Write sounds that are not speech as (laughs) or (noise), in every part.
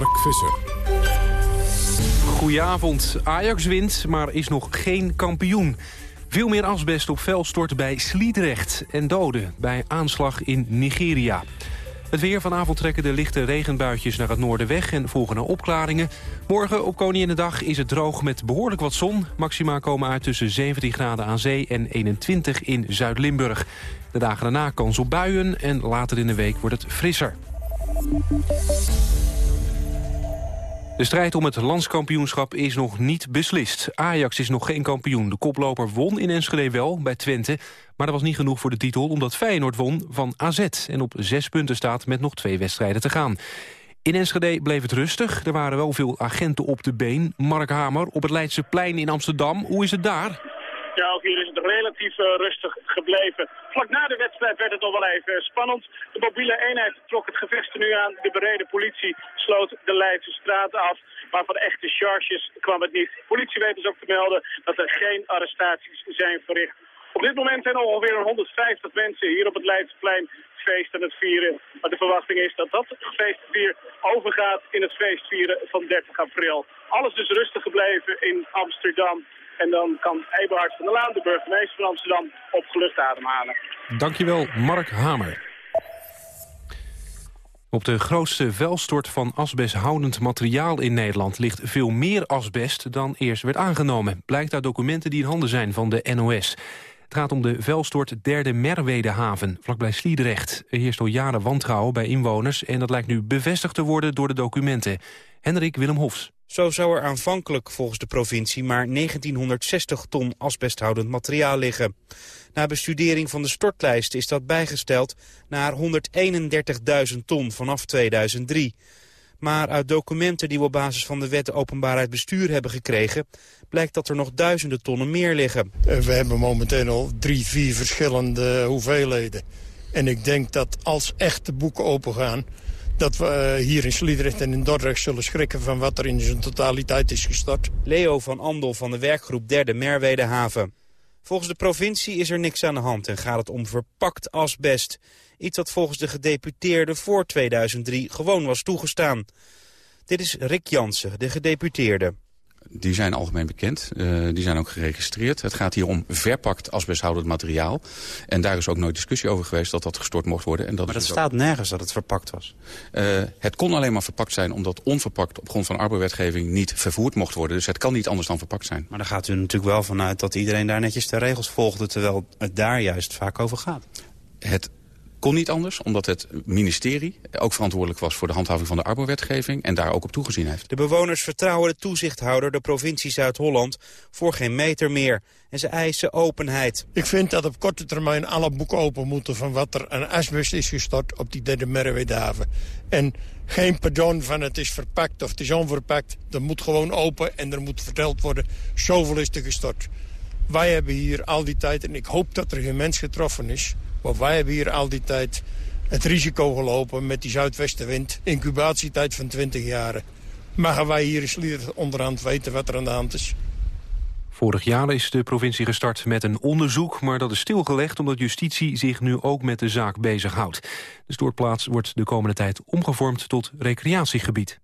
Mark Visser. Goedenavond. Ajax wint, maar is nog geen kampioen. Veel meer asbest op stort bij Sliedrecht en doden bij aanslag in Nigeria. Het weer vanavond trekken de lichte regenbuitjes naar het noorden weg... en volgen er opklaringen. Morgen op Koninginnedag is het droog met behoorlijk wat zon. Maxima komen uit tussen 17 graden aan zee en 21 in Zuid-Limburg. De dagen daarna kans op buien en later in de week wordt het frisser. De strijd om het landskampioenschap is nog niet beslist. Ajax is nog geen kampioen. De koploper won in Enschede wel, bij Twente. Maar dat was niet genoeg voor de titel, omdat Feyenoord won van AZ... en op zes punten staat met nog twee wedstrijden te gaan. In Enschede bleef het rustig. Er waren wel veel agenten op de been. Mark Hamer op het Leidseplein in Amsterdam. Hoe is het daar? Ja, ook hier is het relatief uh, rustig gebleven. Vlak na de wedstrijd werd het nog wel even spannend. De mobiele eenheid trok het gevecht nu aan. De bereden politie sloot de Leidse straten af. Maar van echte charges kwam het niet. politie weet dus ook te melden dat er geen arrestaties zijn verricht. Op dit moment zijn er ongeveer 150 mensen hier op het Leidseplein feest aan het vieren. Maar de verwachting is dat dat feestvier overgaat in het feestvieren van 30 april. Alles dus rustig gebleven in Amsterdam. En dan kan Eberhard van der Laan, de burgemeester van Amsterdam, opgelucht ademhalen. Dankjewel, Mark Hamer. Op de grootste vuilstort van asbesthoudend materiaal in Nederland... ligt veel meer asbest dan eerst werd aangenomen. Blijkt uit documenten die in handen zijn van de NOS. Het gaat om de vuilstort derde Merwedehaven, vlakbij Sliedrecht. Er heerst al jaren wantrouwen bij inwoners... en dat lijkt nu bevestigd te worden door de documenten. Hendrik Willem Hofs. Zo zou er aanvankelijk volgens de provincie maar 1960 ton asbesthoudend materiaal liggen. Na bestudering van de stortlijst is dat bijgesteld naar 131.000 ton vanaf 2003. Maar uit documenten die we op basis van de wet openbaarheid bestuur hebben gekregen... blijkt dat er nog duizenden tonnen meer liggen. Eh, we hebben momenteel al drie, vier verschillende hoeveelheden. En ik denk dat als echt de boeken opengaan dat we eh, hier in Sliedrecht en in Dordrecht zullen schrikken van wat er in zijn totaliteit is gestort. Leo van Andel van de werkgroep Derde Merwedehaven. Volgens de provincie is er niks aan de hand en gaat het om verpakt asbest. Iets dat volgens de gedeputeerde voor 2003 gewoon was toegestaan. Dit is Rick Jansen, de gedeputeerde die zijn algemeen bekend. Uh, die zijn ook geregistreerd. Het gaat hier om verpakt asbesthoudend materiaal. En daar is ook nooit discussie over geweest dat dat gestort mocht worden. En dat maar dat staat nergens dat het verpakt was. Uh, het kon alleen maar verpakt zijn omdat onverpakt op grond van arbeidswetgeving niet vervoerd mocht worden. Dus het kan niet anders dan verpakt zijn. Maar dan gaat u natuurlijk wel vanuit dat iedereen daar netjes de regels volgde... terwijl het daar juist vaak over gaat. Het kon niet anders, omdat het ministerie ook verantwoordelijk was... voor de handhaving van de arbowetgeving en daar ook op toegezien heeft. De bewoners vertrouwen de toezichthouder, de provincie Zuid-Holland... voor geen meter meer. En ze eisen openheid. Ik vind dat op korte termijn alle boeken open moeten... van wat er aan asbest is gestort op die derde Merwedehaven. En geen pardon van het is verpakt of het is onverpakt. Dat moet gewoon open en er moet verteld worden... zoveel is er gestort. Wij hebben hier al die tijd, en ik hoop dat er geen mens getroffen is... maar wij hebben hier al die tijd het risico gelopen met die zuidwestenwind. Incubatietijd van 20 jaren. Maar wij hier eens onderhand weten wat er aan de hand is. Vorig jaar is de provincie gestart met een onderzoek... maar dat is stilgelegd omdat justitie zich nu ook met de zaak bezighoudt. De stoortplaats wordt de komende tijd omgevormd tot recreatiegebied.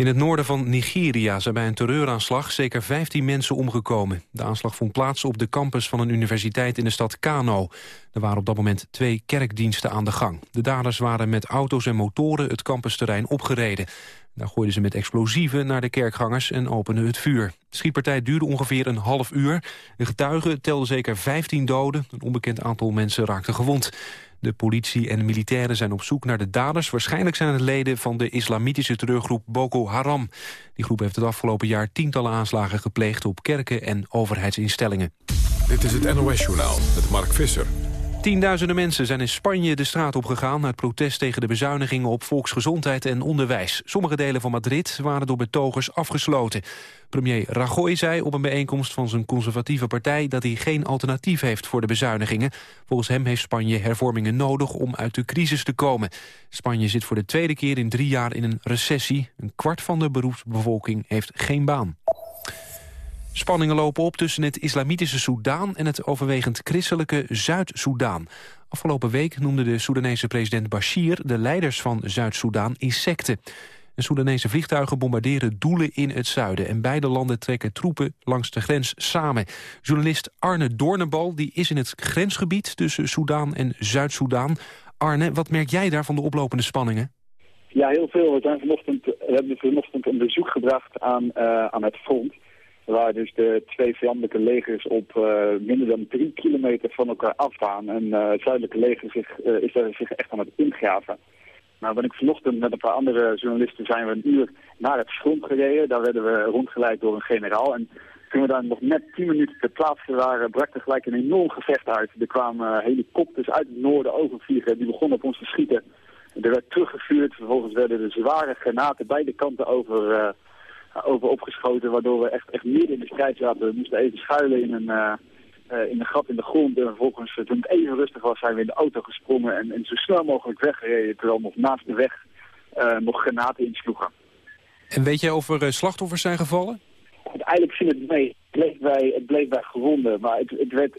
In het noorden van Nigeria zijn bij een terreuraanslag zeker 15 mensen omgekomen. De aanslag vond plaats op de campus van een universiteit in de stad Kano. Er waren op dat moment twee kerkdiensten aan de gang. De daders waren met auto's en motoren het campusterrein opgereden. Daar gooiden ze met explosieven naar de kerkgangers en openden het vuur. De schietpartij duurde ongeveer een half uur. De getuigen telden zeker 15 doden. Een onbekend aantal mensen raakte gewond. De politie en militairen zijn op zoek naar de daders. Waarschijnlijk zijn het leden van de islamitische terreurgroep Boko Haram. Die groep heeft het afgelopen jaar tientallen aanslagen gepleegd... op kerken en overheidsinstellingen. Dit is het NOS-journaal met Mark Visser. Tienduizenden mensen zijn in Spanje de straat opgegaan... uit protest tegen de bezuinigingen op volksgezondheid en onderwijs. Sommige delen van Madrid waren door betogers afgesloten. Premier Rajoy zei op een bijeenkomst van zijn conservatieve partij... dat hij geen alternatief heeft voor de bezuinigingen. Volgens hem heeft Spanje hervormingen nodig om uit de crisis te komen. Spanje zit voor de tweede keer in drie jaar in een recessie. Een kwart van de beroepsbevolking heeft geen baan. Spanningen lopen op tussen het islamitische Soedan en het overwegend christelijke Zuid-Soedan. Afgelopen week noemde de Soedanese president Bashir de leiders van Zuid-Soedan insecten. De Soedanese vliegtuigen bombarderen doelen in het zuiden... en beide landen trekken troepen langs de grens samen. Journalist Arne Doornenbal die is in het grensgebied tussen Soedan en Zuid-Soedan. Arne, wat merk jij daar van de oplopende spanningen? Ja, heel veel. We, zijn vanochtend, we hebben vanochtend een bezoek gebracht aan, uh, aan het front waar dus de twee vijandelijke legers op uh, minder dan drie kilometer van elkaar afstaan. En uh, het zuidelijke leger zich, uh, is daar zich echt aan het ingraven. Nou ben ik vanochtend met een paar andere journalisten zijn we een uur naar het front gereden. Daar werden we rondgeleid door een generaal. En toen we daar nog net tien minuten ter plaatse waren, brak er gelijk een enorm gevecht uit. Er kwamen helikopters uit het noorden overvliegen. Die begonnen op ons te schieten. Er werd teruggevuurd. Vervolgens werden er zware granaten beide kanten over over opgeschoten, waardoor we echt, echt midden in de strijd zaten. We moesten even schuilen in een, uh, in een gat in de grond. En vervolgens, uh, toen het even rustig was, zijn we in de auto gesprongen en, en zo snel mogelijk weggereden. Terwijl nog naast de weg nog granaten insloegen. En weet jij of er slachtoffers zijn gevallen? Uiteindelijk viel het mee. Het bleef bij, het bleef bij gewonden, maar het, het werd...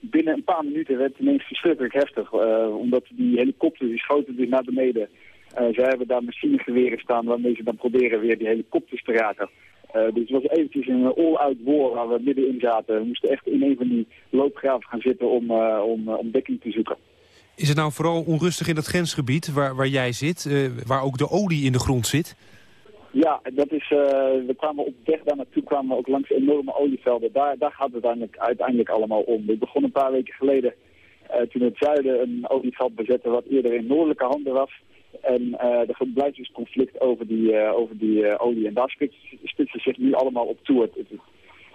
binnen een paar minuten werd het ineens verschrikkelijk heftig. omdat die helikopters die schoten dus naar beneden. Uh, zij hebben daar machinegeweren staan waarmee ze dan proberen weer die helikopters te raken. Uh, dus het was eventjes een all-out war waar we middenin zaten. We moesten echt in een van die loopgraven gaan zitten om, uh, om, om dekking te zoeken. Is het nou vooral onrustig in dat grensgebied waar, waar jij zit, waar ook de olie in de grond zit? Ja, dat is, we kwamen op weg daar naartoe, kwamen we ook langs enorme olievelden. Daar, daar gaat het uiteindelijk, uiteindelijk allemaal om. Ik begon een paar weken geleden toen het zuiden een olieveld bezette wat eerder in noordelijke handen was. En uh, er blijft dus conflict over die, uh, over die uh, olie. En daar spitsen zich nu allemaal op toe. Het,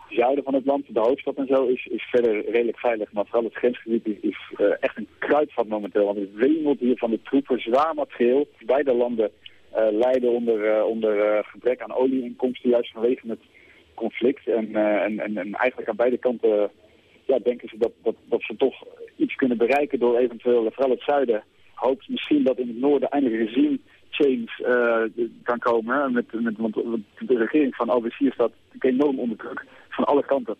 zuiden van het land, de hoofdstad en zo, is, is verder redelijk veilig. Maar vooral het grensgebied is, echt een kruidvat momenteel. Want het wemelt hier van de troepen, zwaar materieel. Beide landen lijden onder, onder gebrek aan olieinkomsten, juist vanwege het conflict. En, en, en, en, eigenlijk aan beide kanten ja, denken ze dat, dat, dat ze toch iets kunnen bereiken door eventueel, vooral het zuiden hoopt misschien dat in het noorden eindelijk regime change uh, kan komen. Met, met, want de regering van Al-Bashir staat enorm onder druk van alle kanten.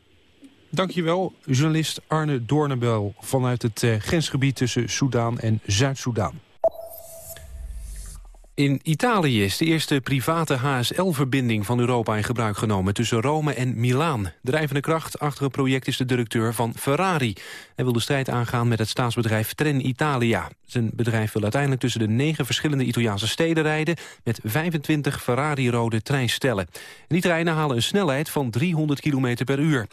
Dankjewel, journalist Arne Doornbel vanuit het uh, grensgebied tussen Soudaan en Zuid-Soedan. In Italië is de eerste private HSL-verbinding van Europa in gebruik genomen tussen Rome en Milaan. Drijvende kracht achter het project is de directeur van Ferrari. Hij wil de strijd aangaan met het staatsbedrijf Trenitalia. Zijn bedrijf wil uiteindelijk tussen de negen verschillende Italiaanse steden rijden met 25 Ferrari-rode treinstellen. En die treinen halen een snelheid van 300 km per uur.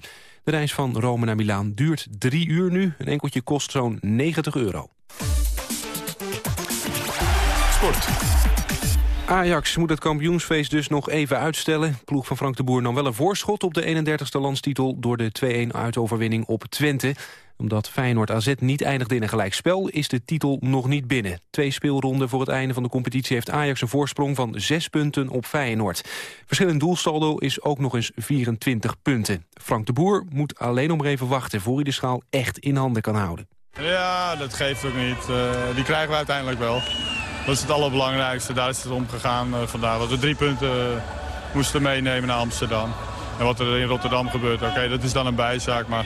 De reis van Rome naar Milaan duurt drie uur nu. Een enkeltje kost zo'n 90 euro. Sport. Ajax moet het kampioensfeest dus nog even uitstellen. Ploeg van Frank de Boer nam wel een voorschot op de 31ste landstitel... door de 2-1 uitoverwinning op Twente. Omdat Feyenoord AZ niet eindigde in een gelijkspel... is de titel nog niet binnen. Twee speelronden voor het einde van de competitie... heeft Ajax een voorsprong van 6 punten op Feyenoord. Verschillend doelsaldo is ook nog eens 24 punten. Frank de Boer moet alleen nog even wachten... voor hij de schaal echt in handen kan houden. Ja, dat geeft ook niet. Uh, die krijgen we uiteindelijk wel. Dat is het allerbelangrijkste. Daar is het om gegaan uh, vandaag. Dat we drie punten uh, moesten meenemen naar Amsterdam. En wat er in Rotterdam gebeurt, oké, dat is dan een bijzaak. Maar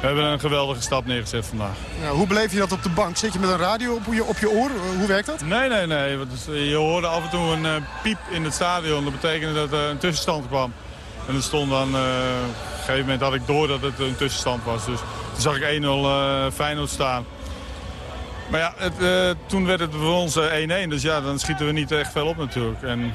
we hebben een geweldige stap neergezet vandaag. Hoe beleef je dat op de bank? Zit je met een radio op je, op je oor? Hoe werkt dat? Nee, nee, nee. Je hoorde af en toe een uh, piep in het stadion. Dat betekende dat er een tussenstand kwam. En stond dan... op een gegeven moment had ik door dat het een tussenstand was. Dus toen zag ik 1-0 Feyenoord staan. Maar ja, het, uh, toen werd het voor ons 1-1. dus ja, dan schieten we niet echt veel op natuurlijk. En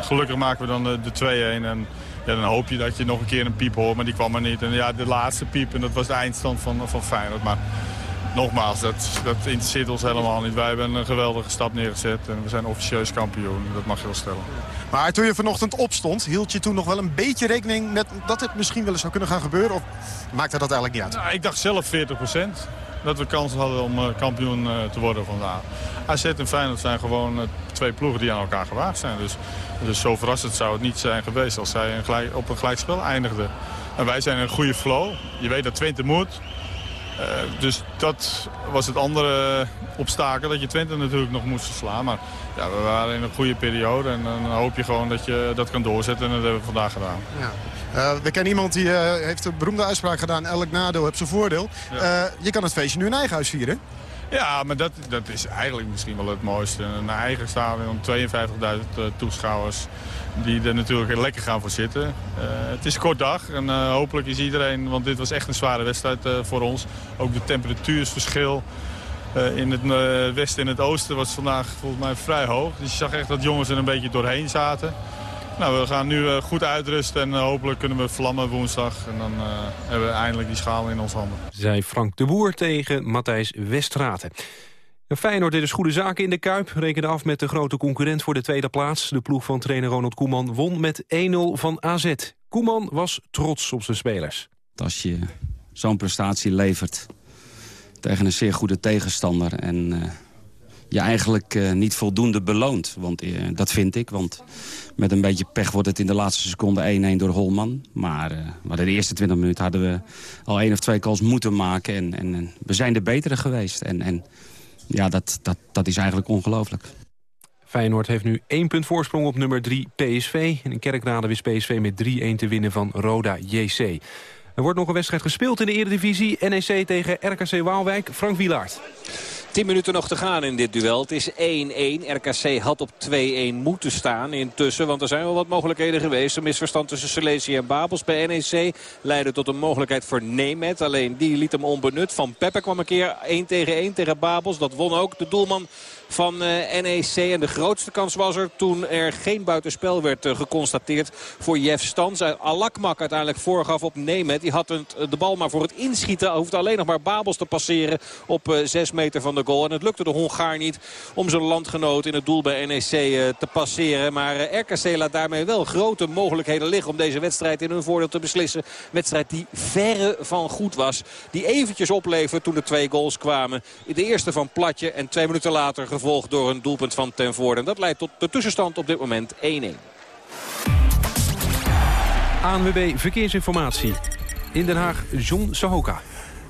gelukkig maken we dan de, de 2-1. En ja, dan hoop je dat je nog een keer een piep hoort, maar die kwam er niet. En ja, de laatste piep, en dat was de eindstand van, van Feyenoord. Maar nogmaals, dat, dat interesseert ons helemaal niet. Wij hebben een geweldige stap neergezet en we zijn officieus kampioen. Dat mag je wel stellen. Maar toen je vanochtend opstond, hield je toen nog wel een beetje rekening met dat het misschien wel eens zou kunnen gaan gebeuren? Of maakte dat eigenlijk niet uit? Nou, ik dacht zelf 40 procent dat we kans hadden om uh, kampioen uh, te worden vandaag. AZ en Feyenoord zijn gewoon uh, twee ploegen die aan elkaar gewaagd zijn. Dus, dus zo verrassend zou het niet zijn geweest als zij op een gelijkspel eindigden. En wij zijn in een goede flow. Je weet dat Twente moet. Dus dat was het andere obstakel, dat je Twente natuurlijk nog moest slaan. Maar ja, we waren in een goede periode en dan hoop je gewoon dat je dat kan doorzetten. En dat hebben we vandaag gedaan. Ja. Uh, we kennen iemand die uh, heeft een beroemde uitspraak gedaan. Elk nadeel heeft zijn voordeel. Je kan het feestje nu in eigen huis vieren. Ja, maar dat, dat is eigenlijk misschien wel het mooiste. Een eigen stadion, 52.000 toeschouwers die er natuurlijk lekker gaan voor zitten. het is een kort dag en hopelijk is iedereen, want dit was echt een zware wedstrijd voor ons. Ook de temperatuursverschil. in het westen en het oosten was vandaag volgens mij vrij hoog. Dus je zag echt dat jongens er een beetje doorheen zaten. Nou, we gaan nu uh, goed uitrusten en uh, hopelijk kunnen we vlammen woensdag. En dan uh, hebben we eindelijk die schaal in ons handen. Zij Frank de Boer tegen Matthijs Westraten. Feyenoord deed dus goede zaken in de Kuip. Rekende af met de grote concurrent voor de tweede plaats. De ploeg van trainer Ronald Koeman won met 1-0 van AZ. Koeman was trots op zijn spelers. Als je zo'n prestatie levert tegen een zeer goede tegenstander... en je eigenlijk uh, niet voldoende beloont. Want uh, dat vind ik, want met een beetje pech wordt het in de laatste seconde 1-1 door Holman. Maar, uh, maar de eerste 20 minuten hadden we al één of twee calls moeten maken. En, en, en we zijn de betere geweest. En, en ja, dat, dat, dat is eigenlijk ongelooflijk. Feyenoord heeft nu één punt voorsprong op nummer 3 PSV. En in Kerkrade wist PSV met 3-1 te winnen van Roda JC. Er wordt nog een wedstrijd gespeeld in de Eredivisie. NEC tegen RKC Waalwijk. Frank Wielaert. 10 minuten nog te gaan in dit duel. Het is 1-1. RKC had op 2-1 moeten staan intussen. Want er zijn wel wat mogelijkheden geweest. Een misverstand tussen Selesi en Babels bij NEC leidde tot een mogelijkheid voor Nemet. Alleen die liet hem onbenut. Van Peppe kwam een keer 1 tegen 1 tegen Babels. Dat won ook de doelman van uh, NEC. En de grootste kans was er toen er geen buitenspel werd uh, geconstateerd voor Jeff Stans. Alakmak uiteindelijk voorgaf op Nemet. Die had de bal maar voor het inschieten. Hoefde alleen nog maar Babels te passeren op uh, 6 meter van de goal. En het lukte de Hongaar niet om zijn landgenoot in het doel bij NEC te passeren. Maar RKC laat daarmee wel grote mogelijkheden liggen om deze wedstrijd in hun voordeel te beslissen. Wedstrijd die verre van goed was. Die eventjes opleverde toen de twee goals kwamen. De eerste van Platje en twee minuten later gevolgd door een doelpunt van Ten Voorde. En dat leidt tot de tussenstand op dit moment 1-1. ANWB Verkeersinformatie. In Den Haag, John Sahoka.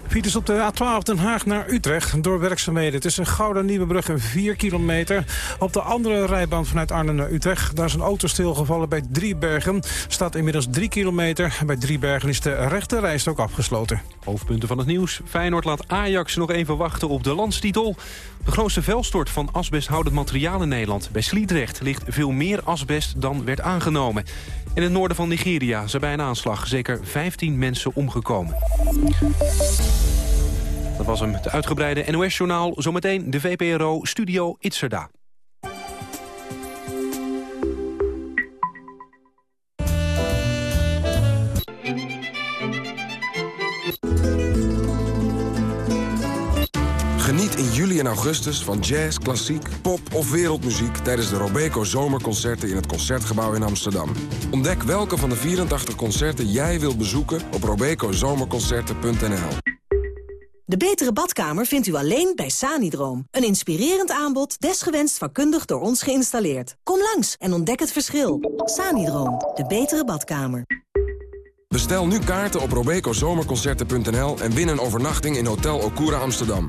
Fiets op de A12 Den Haag naar Utrecht door werkzaamheden. Tussen Gouda Nieuwebrug en 4 kilometer. Op de andere rijbaan vanuit Arnhem naar Utrecht. Daar is een auto stilgevallen bij Driebergen. Staat inmiddels 3 kilometer. Bij Driebergen is de rechte reis ook afgesloten. Hoofdpunten van het nieuws. Feyenoord laat Ajax nog even wachten op de landstitel. De grootste velstort van asbesthoudend materiaal in Nederland. Bij Sliedrecht ligt veel meer asbest dan werd aangenomen. In het noorden van Nigeria zijn bij een aanslag zeker 15 mensen omgekomen. Dat was hem, het uitgebreide NOS-journaal. Zometeen de VPRO Studio Itzerda. Juli en augustus van jazz, klassiek, pop of wereldmuziek... tijdens de Robeco Zomerconcerten in het Concertgebouw in Amsterdam. Ontdek welke van de 84 concerten jij wilt bezoeken op robecozomerconcerten.nl. De betere badkamer vindt u alleen bij Sanidroom. Een inspirerend aanbod, desgewenst vakkundig door ons geïnstalleerd. Kom langs en ontdek het verschil. Sanidroom, de betere badkamer. Bestel nu kaarten op robecozomerconcerten.nl en win een overnachting in Hotel Okura Amsterdam.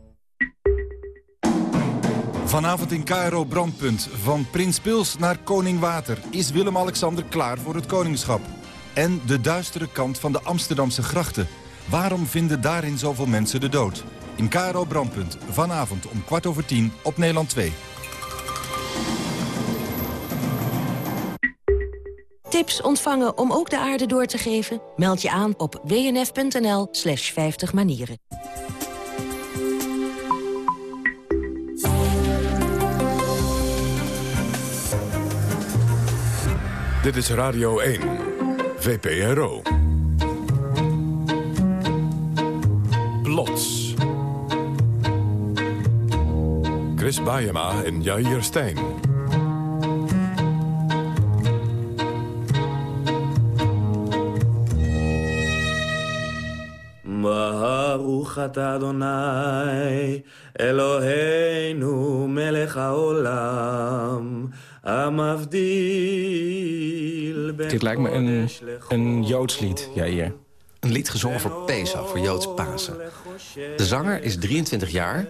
Vanavond in KRO Brandpunt. Van Prins Pils naar Koning Water. Is Willem-Alexander klaar voor het koningschap? En de duistere kant van de Amsterdamse grachten. Waarom vinden daarin zoveel mensen de dood? In KRO Brandpunt. Vanavond om kwart over tien op Nederland 2. Tips ontvangen om ook de aarde door te geven? Meld je aan op wnf.nl slash 50 manieren. Dit is Radio 1, VPRO. Plots. Chris Bayema en Jair Stijn. Baruch Adonai, Eloheinu melech haolam. Dit lijkt me een, een Joods lied, Jair. Een lied gezongen voor Pesach, voor Joods Pasen. De zanger is 23 jaar.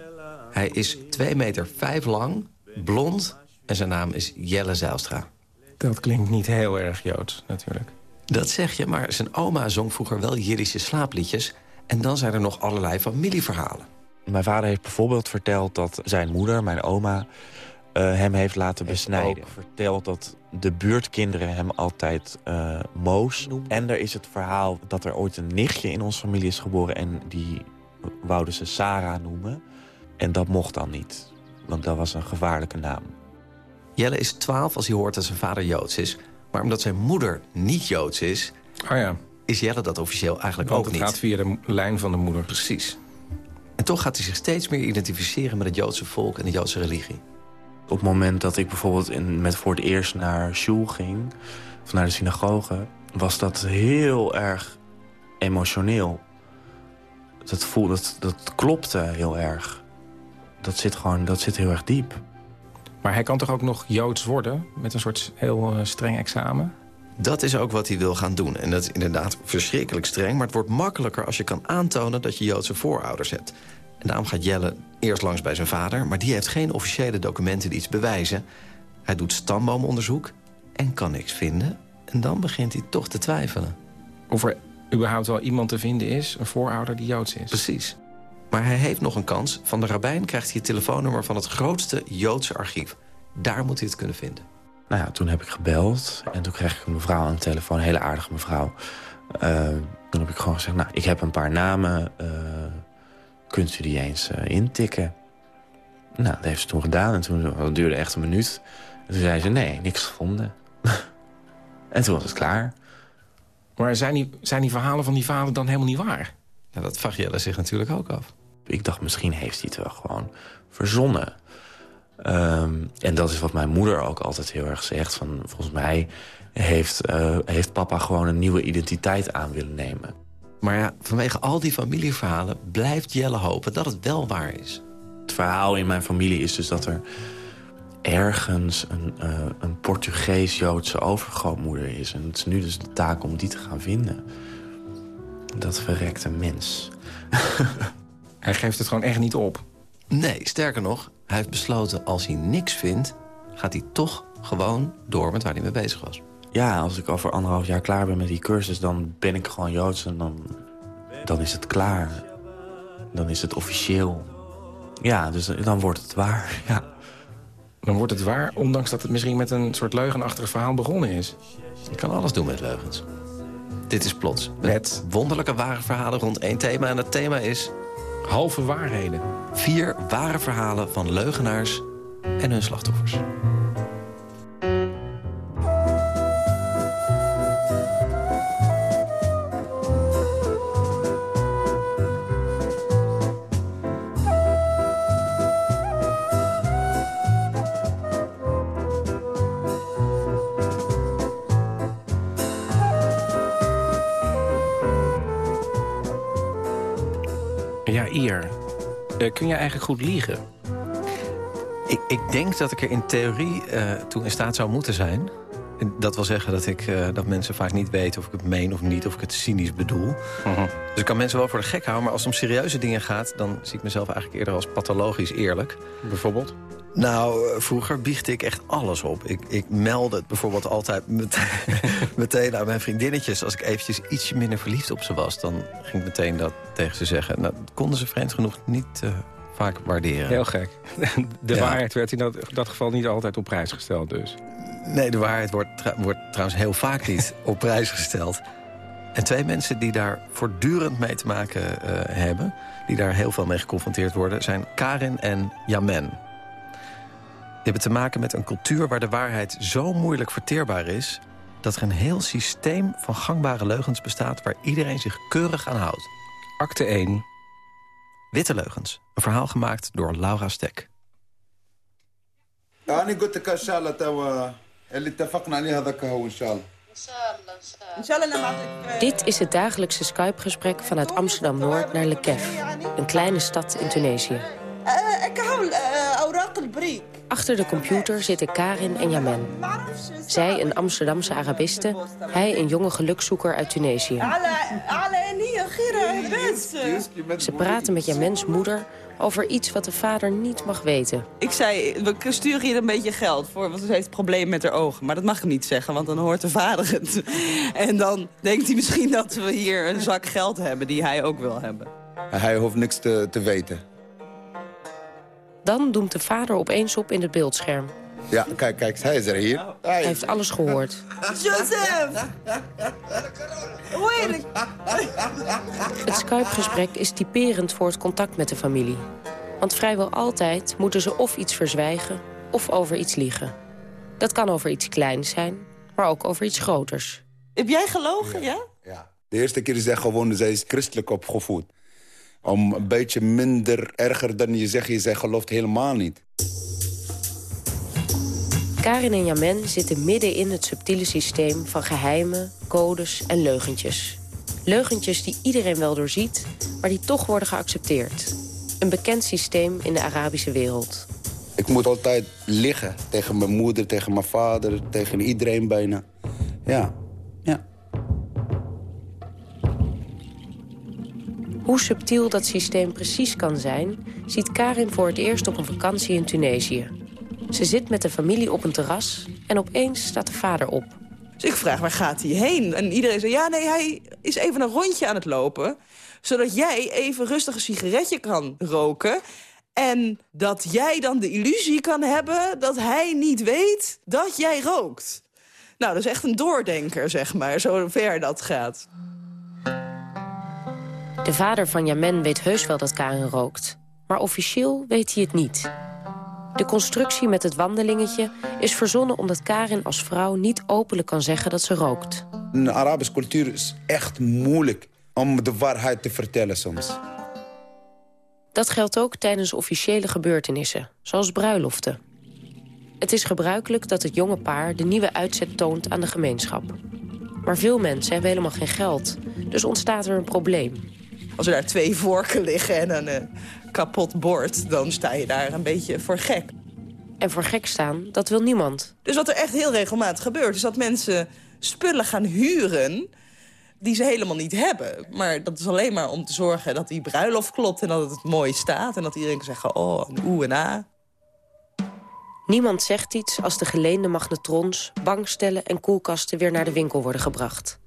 Hij is 2 meter 5 lang, blond en zijn naam is Jelle Zijlstra. Dat klinkt niet heel erg Joods, natuurlijk. Dat zeg je, maar zijn oma zong vroeger wel Jiddische slaapliedjes... en dan zijn er nog allerlei familieverhalen. Mijn vader heeft bijvoorbeeld verteld dat zijn moeder, mijn oma... Uh, hem heeft laten besnijden. Ook verteld dat de buurtkinderen hem altijd uh, Moos noemden. En er is het verhaal dat er ooit een nichtje in onze familie is geboren... en die wouden ze Sarah noemen. En dat mocht dan niet, want dat was een gevaarlijke naam. Jelle is 12 als hij hoort dat zijn vader Joods is. Maar omdat zijn moeder niet Joods is... Oh ja. is Jelle dat officieel eigenlijk want ook het niet. gaat via de lijn van de moeder. Precies. En toch gaat hij zich steeds meer identificeren met het Joodse volk en de Joodse religie. Op het moment dat ik bijvoorbeeld in, met voor het eerst naar shul ging... of naar de synagoge, was dat heel erg emotioneel. Dat, voel, dat, dat klopte heel erg. Dat zit gewoon dat zit heel erg diep. Maar hij kan toch ook nog Joods worden met een soort heel uh, streng examen? Dat is ook wat hij wil gaan doen. En dat is inderdaad verschrikkelijk streng. Maar het wordt makkelijker als je kan aantonen dat je Joodse voorouders hebt. En daarom gaat Jelle eerst langs bij zijn vader... maar die heeft geen officiële documenten die iets bewijzen. Hij doet stamboomonderzoek en kan niks vinden. En dan begint hij toch te twijfelen. Of er überhaupt wel iemand te vinden is, een voorouder die Joods is. Precies. Maar hij heeft nog een kans. Van de rabbijn krijgt hij het telefoonnummer van het grootste Joodse archief. Daar moet hij het kunnen vinden. Nou ja, toen heb ik gebeld. En toen kreeg ik een mevrouw aan de telefoon, een hele aardige mevrouw. Uh, toen heb ik gewoon gezegd, nou, ik heb een paar namen. Uh, kunt u die eens uh, intikken? Nou, dat heeft ze toen gedaan. En toen dat duurde echt een minuut. En toen zei ze, nee, niks gevonden. (laughs) en toen was het klaar. Maar zijn die, zijn die verhalen van die vader dan helemaal niet waar? Ja, dat vraagt Jelle zich natuurlijk ook af. Ik dacht, misschien heeft hij het wel gewoon verzonnen. Um, en dat is wat mijn moeder ook altijd heel erg zegt. Van, volgens mij heeft, uh, heeft papa gewoon een nieuwe identiteit aan willen nemen. Maar ja, vanwege al die familieverhalen blijft Jelle hopen dat het wel waar is. Het verhaal in mijn familie is dus dat er ergens een, uh, een Portugees-Joodse overgrootmoeder is. En het is nu dus de taak om die te gaan vinden. Dat verrekte mens. (laughs) hij geeft het gewoon echt niet op. Nee, sterker nog, hij heeft besloten als hij niks vindt... gaat hij toch gewoon door met waar hij mee bezig was. Ja, als ik over anderhalf jaar klaar ben met die cursus... dan ben ik gewoon Joods en dan, dan is het klaar. Dan is het officieel. Ja, dus dan wordt het waar, (laughs) ja. Dan wordt het waar, ondanks dat het misschien met een soort leugenachtig verhaal begonnen is. Je kan alles doen met leugens. Dit is Plots. Met wonderlijke ware verhalen rond één thema. En het thema is... Halve waarheden. Vier ware verhalen van leugenaars en hun slachtoffers. Ja, Ier. Uh, kun je eigenlijk goed liegen? Ik, ik, denk dat ik er in theorie uh, toe in staat zou moeten zijn. Dat wil zeggen dat, ik, uh, dat mensen vaak niet weten of ik het meen of niet... of ik het cynisch bedoel. -huh. Dus ik kan mensen wel voor de gek houden... maar als het om serieuze dingen gaat... dan zie ik mezelf eigenlijk eerder als pathologisch eerlijk. Bijvoorbeeld? Nou, vroeger biechtte ik echt alles op. Ik, ik meldde het bijvoorbeeld altijd meteen, (laughs) meteen aan mijn vriendinnetjes. Als ik eventjes ietsje minder verliefd op ze was... dan ging ik meteen dat tegen ze zeggen. Nou, dat konden ze vreemd genoeg niet uh, vaak waarderen. Heel gek. (laughs) De ja. waarheid werd in dat, dat, geval niet altijd op prijs gesteld dus. Nee, de waarheid wordt, wordt trouwens heel vaak niet (laughs) op prijs gesteld. En twee mensen die daar voortdurend mee te maken uh, hebben... die daar heel veel mee geconfronteerd worden... zijn Karin en Jamen Die hebben te maken met een cultuur waar de waarheid zo moeilijk verteerbaar is... dat er een heel systeem van gangbare leugens bestaat... waar iedereen zich keurig aan houdt. Acte 1. Witte leugens. Een verhaal gemaakt door Laura Stek. أنا قلت لك إن شاء الله توا اللي اتفقنا عليه هذاك هو إن شاء الله Dit is het dagelijkse Skype-gesprek vanuit Amsterdam-Noord naar Le Kef, een kleine stad in Tunesië. Achter de computer zitten Karin en Yamen. Zij een Amsterdamse Arabiste, hij een jonge gelukzoeker uit Tunesië. Ze praten met Yamens moeder over iets wat de vader niet mag weten. Ik zei, we sturen hier een beetje geld voor, want ze heeft een probleem met haar ogen. Maar dat mag ik niet zeggen, want dan hoort de vader het. En dan denkt hij misschien dat we hier een zak geld hebben die hij ook wil hebben. Hij hoeft niks te, te weten. Dan doemt de vader opeens op in het beeldscherm. Ja, kijk, kijk, hij is er hier. Hij heeft alles gehoord. Joseph! Het Skype-gesprek is typerend voor het contact met de familie. Want vrijwel altijd moeten ze of iets verzwijgen of over iets liegen. Dat kan over iets kleins zijn, maar ook over iets groters. Heb jij gelogen, ja? De eerste keer is hij gewoon, zij is christelijk opgevoed. Om een beetje minder erger dan je zegt, je zij gelooft helemaal niet. Karin en Yamen zitten midden in het subtiele systeem van geheimen, codes en leugentjes. Leugentjes die iedereen wel doorziet, maar die toch worden geaccepteerd. Een bekend systeem in de Arabische wereld. Ik moet altijd liggen tegen mijn moeder, tegen mijn vader, tegen iedereen bijna. Ja, Hoe subtiel dat systeem precies kan zijn... ziet Karin voor het eerst op een vakantie in Tunesië. Ze zit met de familie op een terras en opeens staat de vader op. Dus ik vraag, waar gaat hij heen? En iedereen zegt, ja, nee, hij is even een rondje aan het lopen... zodat jij even rustig een sigaretje kan roken... en dat jij dan de illusie kan hebben dat hij niet weet dat jij rookt. Nou, dat is echt een doordenker, zeg maar, zo ver dat gaat. De vader van Yamen weet heus wel dat Karin rookt. Maar officieel weet hij het niet. De constructie met het wandelingetje is verzonnen omdat Karin als vrouw niet openlijk kan zeggen dat ze rookt. In de Arabische cultuur is echt moeilijk om de waarheid te vertellen soms. Dat geldt ook tijdens officiële gebeurtenissen, zoals bruiloften. Het is gebruikelijk dat het jonge paar de nieuwe uitzet toont aan de gemeenschap. Maar veel mensen hebben helemaal geen geld, dus ontstaat er een probleem. Als er daar twee vorken liggen en een uh, kapot bord... dan sta je daar een beetje voor gek. En voor gek staan, dat wil niemand. Dus wat er echt heel regelmatig gebeurt... is dat mensen spullen gaan huren die ze helemaal niet hebben. Maar dat is alleen maar om te zorgen dat die bruiloft klopt... en dat het mooi staat en dat iedereen kan zeggen... oh, een oe en a. Niemand zegt iets als de geleende magnetrons, bankstellen en koelkasten... weer naar de winkel worden gebracht.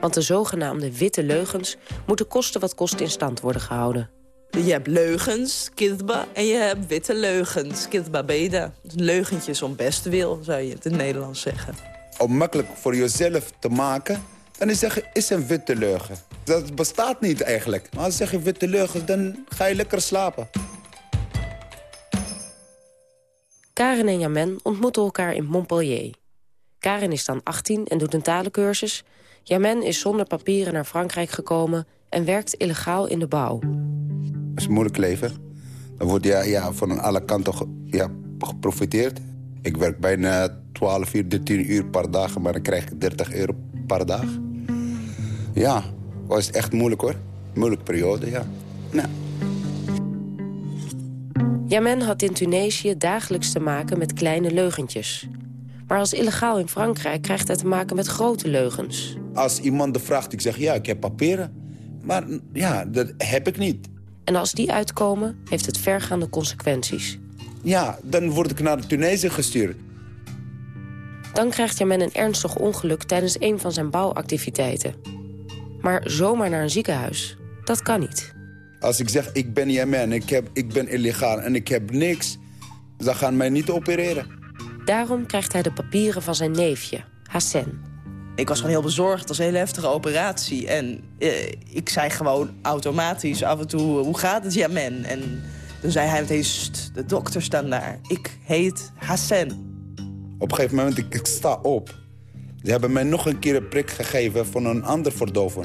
Want de zogenaamde witte leugens moeten kosten wat kost in stand worden gehouden. Je hebt leugens, kidba, en je hebt witte leugens, kidba beda. Leugentjes om best wil, zou je het in het Nederlands zeggen. Om makkelijk voor jezelf te maken, dan is zeggen, is een witte leugen. Dat bestaat niet eigenlijk. Maar als je zegt witte leugen, dan ga je lekker slapen. Karen en Jamen ontmoeten elkaar in Montpellier. Karen is dan 18 en doet een talencursus... Jamen is zonder papieren naar Frankrijk gekomen en werkt illegaal in de bouw. Het is een moeilijk leven. Dan wordt ja, ja, van alle kanten ja, geprofiteerd. Ik werk bijna 12 uur, 13 uur per dag, maar dan krijg ik 30 euro per dag. Ja, was echt moeilijk hoor. Moeilijke periode, ja. Nou. Jamen had in Tunesië dagelijks te maken met kleine leugentjes. Maar als illegaal in Frankrijk krijgt hij te maken met grote leugens. Als iemand de vraagt, ik zeg ja, ik heb papieren. Maar ja, dat heb ik niet. En als die uitkomen, heeft het vergaande consequenties. Ja, dan word ik naar Tunesië gestuurd. Dan krijgt Jamen een ernstig ongeluk tijdens een van zijn bouwactiviteiten. Maar zomaar naar een ziekenhuis, dat kan niet. Als ik zeg, ik ben Jemen, ik, heb, ik ben illegaal en ik heb niks... dan gaan mij niet opereren. Daarom krijgt hij de papieren van zijn neefje, Hassan. Ik was gewoon heel bezorgd, het was een hele heftige operatie. En eh, ik zei gewoon automatisch af en toe, hoe gaat het, Jamen? En toen zei hij meteen, de dokter staat daar. Ik heet Hassan. Op een gegeven moment, ik, ik sta op. Ze hebben mij nog een keer een prik gegeven van een ander verdoven.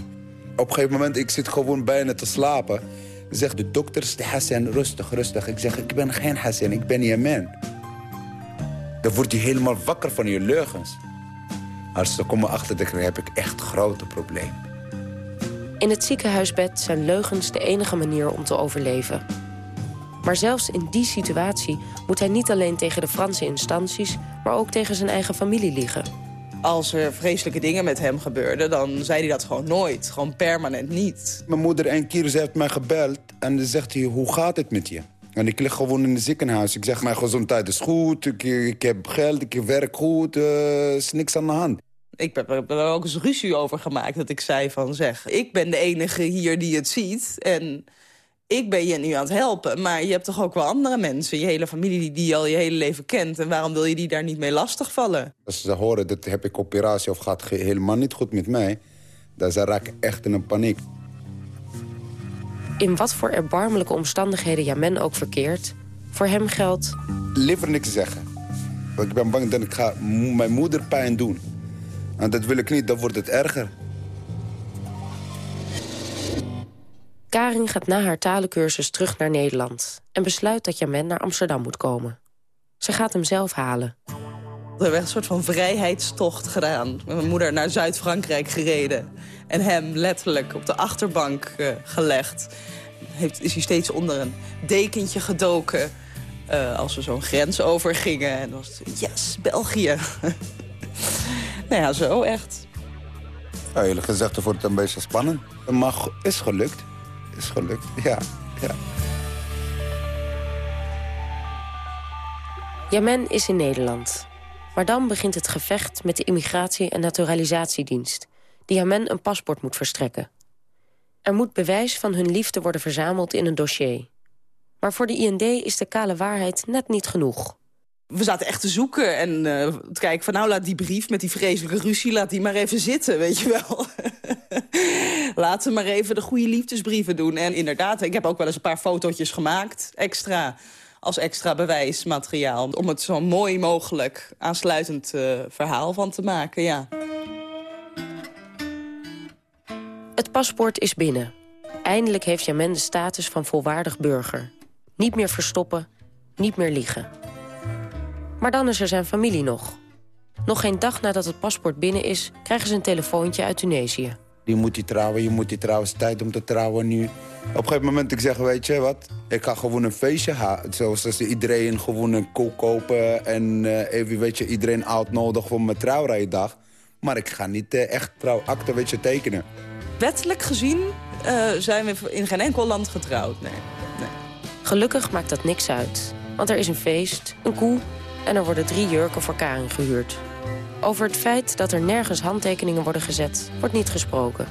Op een gegeven moment, ik zit gewoon bijna te slapen. Zegt de dokter, Hassan, rustig, rustig. Ik zeg, ik ben geen Hassan, ik ben Yemen. Dan word je helemaal wakker van je leugens. Als ze komen achter, dan heb ik echt grote problemen. In het ziekenhuisbed zijn leugens de enige manier om te overleven. Maar zelfs in die situatie moet hij niet alleen tegen de Franse instanties... maar ook tegen zijn eigen familie liegen. Als er vreselijke dingen met hem gebeurden, dan zei hij dat gewoon nooit. Gewoon permanent niet. Mijn moeder een keer ze heeft mij gebeld en dan zegt hij, hoe gaat het met je? En ik lig gewoon in het ziekenhuis. Ik zeg, mijn gezondheid is goed, ik, ik heb geld, ik werk goed, er is niks aan de hand. Ik heb er ook eens ruzie over gemaakt. Dat ik zei van zeg, ik ben de enige hier die het ziet. En ik ben je nu aan het helpen. Maar je hebt toch ook wel andere mensen. Je hele familie die, die je al je hele leven kent. En waarom wil je die daar niet mee lastigvallen? Als ze horen dat heb ik operatie of gaat helemaal niet goed met mij... dan ze raken echt in een paniek. In wat voor erbarmelijke omstandigheden Jamen ook verkeert... voor hem geldt... Liever niks zeggen. Want ik ben bang dat ik ga mijn moeder pijn doen. En dat wil ik niet, dan wordt het erger. Karin gaat na haar talencursus terug naar Nederland... en besluit dat Jamen naar Amsterdam moet komen. Ze gaat hem zelf halen. We hebben een soort van vrijheidstocht gedaan. Met mijn moeder naar Zuid-Frankrijk gereden. En hem letterlijk op de achterbank uh, gelegd. Heeft, is hij steeds onder een dekentje gedoken... Uh, als we zo'n grens overgingen. En dan was het, yes, België. (laughs) nou ja, zo echt. Ja, eerlijk gezegd, wordt het een beetje spannend. Maar is gelukt. Is gelukt, ja. ja. Jamen is in Nederland. Maar dan begint het gevecht met de Immigratie- en Naturalisatiedienst... die Jamen een paspoort moet verstrekken. Er moet bewijs van hun liefde worden verzameld in een dossier. Maar voor de IND is de kale waarheid net niet genoeg we zaten echt te zoeken en uh, te kijken van... nou, laat die brief met die vreselijke ruzie, laat die maar even zitten, weet je wel. (laughs) Laten we maar even de goede liefdesbrieven doen. En inderdaad, ik heb ook wel eens een paar fotootjes gemaakt, extra als extra bewijsmateriaal. Om het zo mooi mogelijk aansluitend uh, verhaal van te maken, ja. Het paspoort is binnen. Eindelijk heeft Jamen de status van volwaardig burger. Niet meer verstoppen, niet meer liegen. Maar dan is er zijn familie nog. Nog geen dag nadat het paspoort binnen is... krijgen ze een telefoontje uit Tunesië. Je moet die trouwen, je moet die trouwen. Het is tijd om te trouwen nu. Op een gegeven moment ik zeg, weet je wat? Ik ga gewoon een feestje halen. Zoals als iedereen gewoon een kook kopen... en uh, even, weet je, iedereen uitnodigen voor mijn trouwrijdag. Maar ik ga niet uh, echt trouwakte, weet je, tekenen. Wettelijk gezien uh, zijn we in geen enkel land getrouwd, nee. nee. Gelukkig maakt dat niks uit. Want er is een feest, een koe en er worden drie jurken voor Karin gehuurd. Over het feit dat er nergens handtekeningen worden gezet, wordt niet gesproken.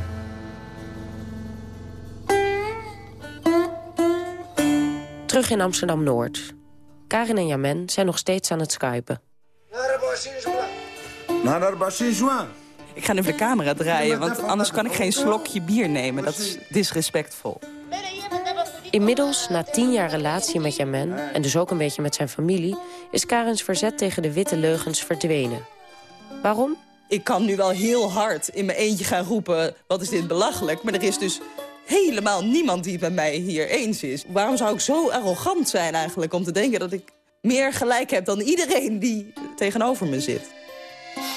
Terug in Amsterdam-Noord. Karin en Jamen zijn nog steeds aan het skypen. Ik ga even de camera draaien, want anders kan ik geen slokje bier nemen. Dat is disrespectvol. Inmiddels, na tien jaar relatie met Jamen, en dus ook een beetje met zijn familie... is Karens verzet tegen de witte leugens verdwenen. Waarom? Ik kan nu wel heel hard in mijn eentje gaan roepen... wat is dit belachelijk, maar er is dus helemaal niemand die het met mij hier eens is. Waarom zou ik zo arrogant zijn eigenlijk om te denken dat ik meer gelijk heb... dan iedereen die tegenover me zit?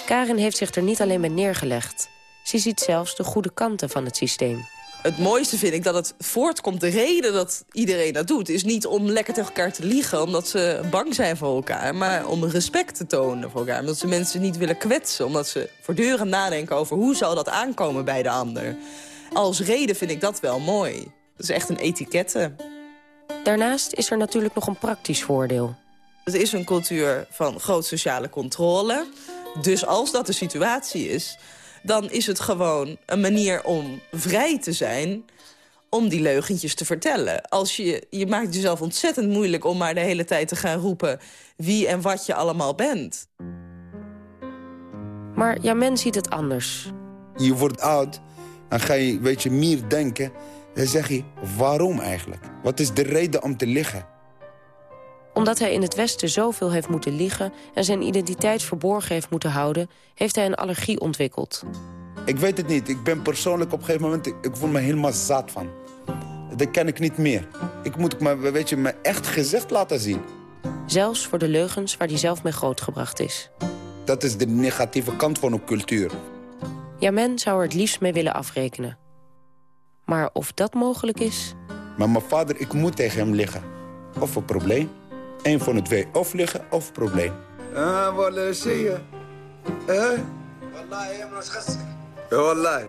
Karin heeft zich er niet alleen bij neergelegd. Ze ziet zelfs de goede kanten van het systeem het mooiste vind ik dat het voortkomt. De reden dat iedereen dat doet is niet om lekker tegen elkaar te liegen... omdat ze bang zijn voor elkaar, maar om respect te tonen voor elkaar. Omdat ze mensen niet willen kwetsen. Omdat ze voortdurend nadenken over hoe zal dat aankomen bij de ander. Als reden vind ik dat wel mooi. Dat is echt een etikette. Daarnaast is er natuurlijk nog een praktisch voordeel. Het is een cultuur van groot sociale controle. Dus als dat de situatie is dan is het gewoon een manier om vrij te zijn om die leugentjes te vertellen. Als je, je maakt jezelf ontzettend moeilijk om maar de hele tijd te gaan roepen... wie en wat je allemaal bent. Maar ja, men ziet het anders. Je wordt oud en ga je, weet je, meer denken. Dan zeg je, waarom eigenlijk? Wat is de reden om te liggen? Omdat hij in het Westen zoveel heeft moeten liegen... en zijn identiteit verborgen heeft moeten houden... heeft hij een allergie ontwikkeld. Ik weet het niet. Ik ben persoonlijk op een gegeven moment... ik voel me helemaal zat van. Dat ken ik niet meer. Ik moet me, weet je, mijn echt gezicht laten zien. Zelfs voor de leugens waar hij zelf mee grootgebracht is. Dat is de negatieve kant van een cultuur. Ja, men zou er het liefst mee willen afrekenen. Maar of dat mogelijk is... Maar mijn vader, ik moet tegen hem liggen. Of een probleem. Eén van de twee. Of liggen of probleem. Ah, wat zie je? Eh? Wallahi.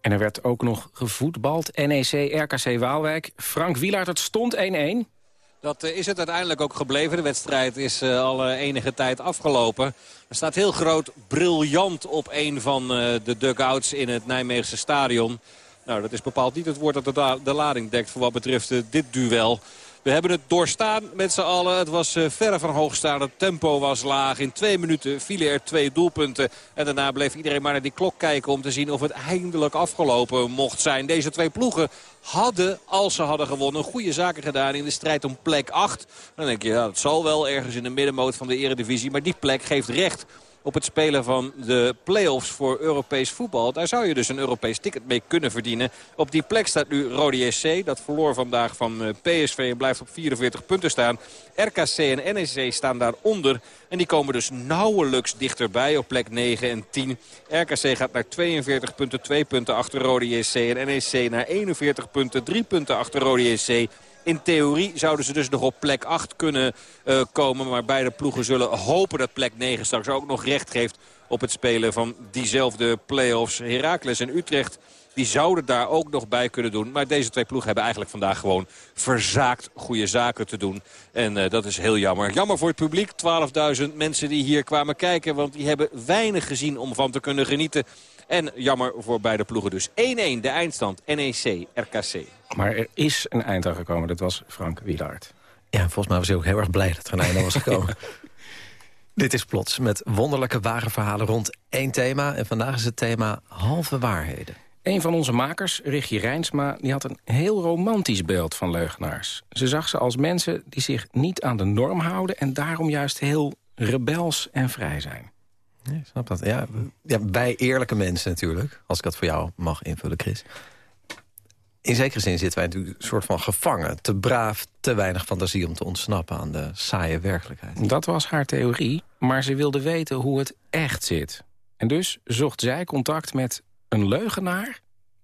En er werd ook nog gevoetbald. NEC, RKC Waalwijk. Frank Wielaert, het stond 1-1. Dat eh, is het uiteindelijk ook gebleven. De wedstrijd is uh, al enige tijd afgelopen. Er staat heel groot briljant op een van de dugouts in het Nijmeegse stadion. Nou, dat is bepaald niet het woord dat de, lading dekt voor wat betreft dit duel. We hebben het doorstaan met z'n allen. Het was verre van hoogstaan. Het tempo was laag. In twee minuten vielen er twee doelpunten. En daarna bleef iedereen maar naar die klok kijken... om te zien of het eindelijk afgelopen mocht zijn. Deze twee ploegen hadden, als ze hadden gewonnen, goede zaken gedaan in de strijd om plek 8. Dan denk je, ja, dat zal wel ergens in de middenmoot van de eredivisie. Maar die plek geeft recht op het spelen van de play-offs voor Europees voetbal. Daar zou je dus een Europees ticket mee kunnen verdienen. Op die plek staat nu Rode SC. Dat verloor vandaag van eh, PSV en blijft op 44 punten staan. RKC en NEC staan daaronder. En die komen dus nauwelijks dichterbij op plek 9 en 10. RKC gaat naar 42 punten, 2 punten achter Rode JC. En NEC naar 41 punten, 3 punten achter Rode JC. In theorie zouden ze dus nog op plek 8 kunnen uh, komen. Maar beide ploegen zullen hopen dat plek 9 straks ook nog recht geeft op het spelen van diezelfde play-offs. Heracles en Utrecht die zouden daar ook nog bij kunnen doen. Maar deze twee ploegen hebben eigenlijk vandaag gewoon verzaakt goede zaken te doen. En uh, dat is heel jammer. Jammer voor het publiek. 12.000 mensen die hier kwamen kijken. Want die hebben weinig gezien om van te kunnen genieten. En jammer voor beide ploegen dus. 1-1 de eindstand NEC-RKC. Maar er is een eind aan gekomen. Dat was Frank Wielaert. Ja, volgens mij was hij ook heel erg blij dat er een einde was gekomen. (laughs) Dit is Plots met wonderlijke ware verhalen rond één thema. En vandaag is het thema halve waarheden. Een van onze makers, Richie Rijnsma, die had een heel romantisch beeld van leugenaars. Ze zag ze als mensen die zich niet aan de norm houden... en daarom juist heel rebels en vrij zijn. Ja, ik snap dat. Ja, ja, wij eerlijke mensen natuurlijk. Als ik dat voor jou mag invullen, Chris. In zekere zin zitten wij natuurlijk een soort van gevangen. Te braaf, te weinig fantasie om te ontsnappen aan de saaie werkelijkheid. Dat was haar theorie, maar ze wilde weten hoe het echt zit. En dus zocht zij contact met een leugenaar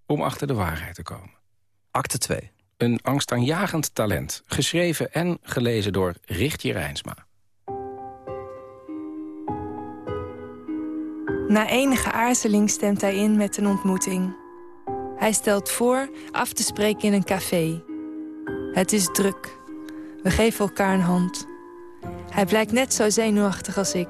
om achter de waarheid te komen. Acte 2. Een angstaanjagend talent. Geschreven en gelezen door Richtje Rijnsma. Na enige aarzeling stemt hij in met een ontmoeting. Hij stelt voor af te spreken in een café. Het is druk. We geven elkaar een hand. Hij blijkt net zo zenuwachtig als ik.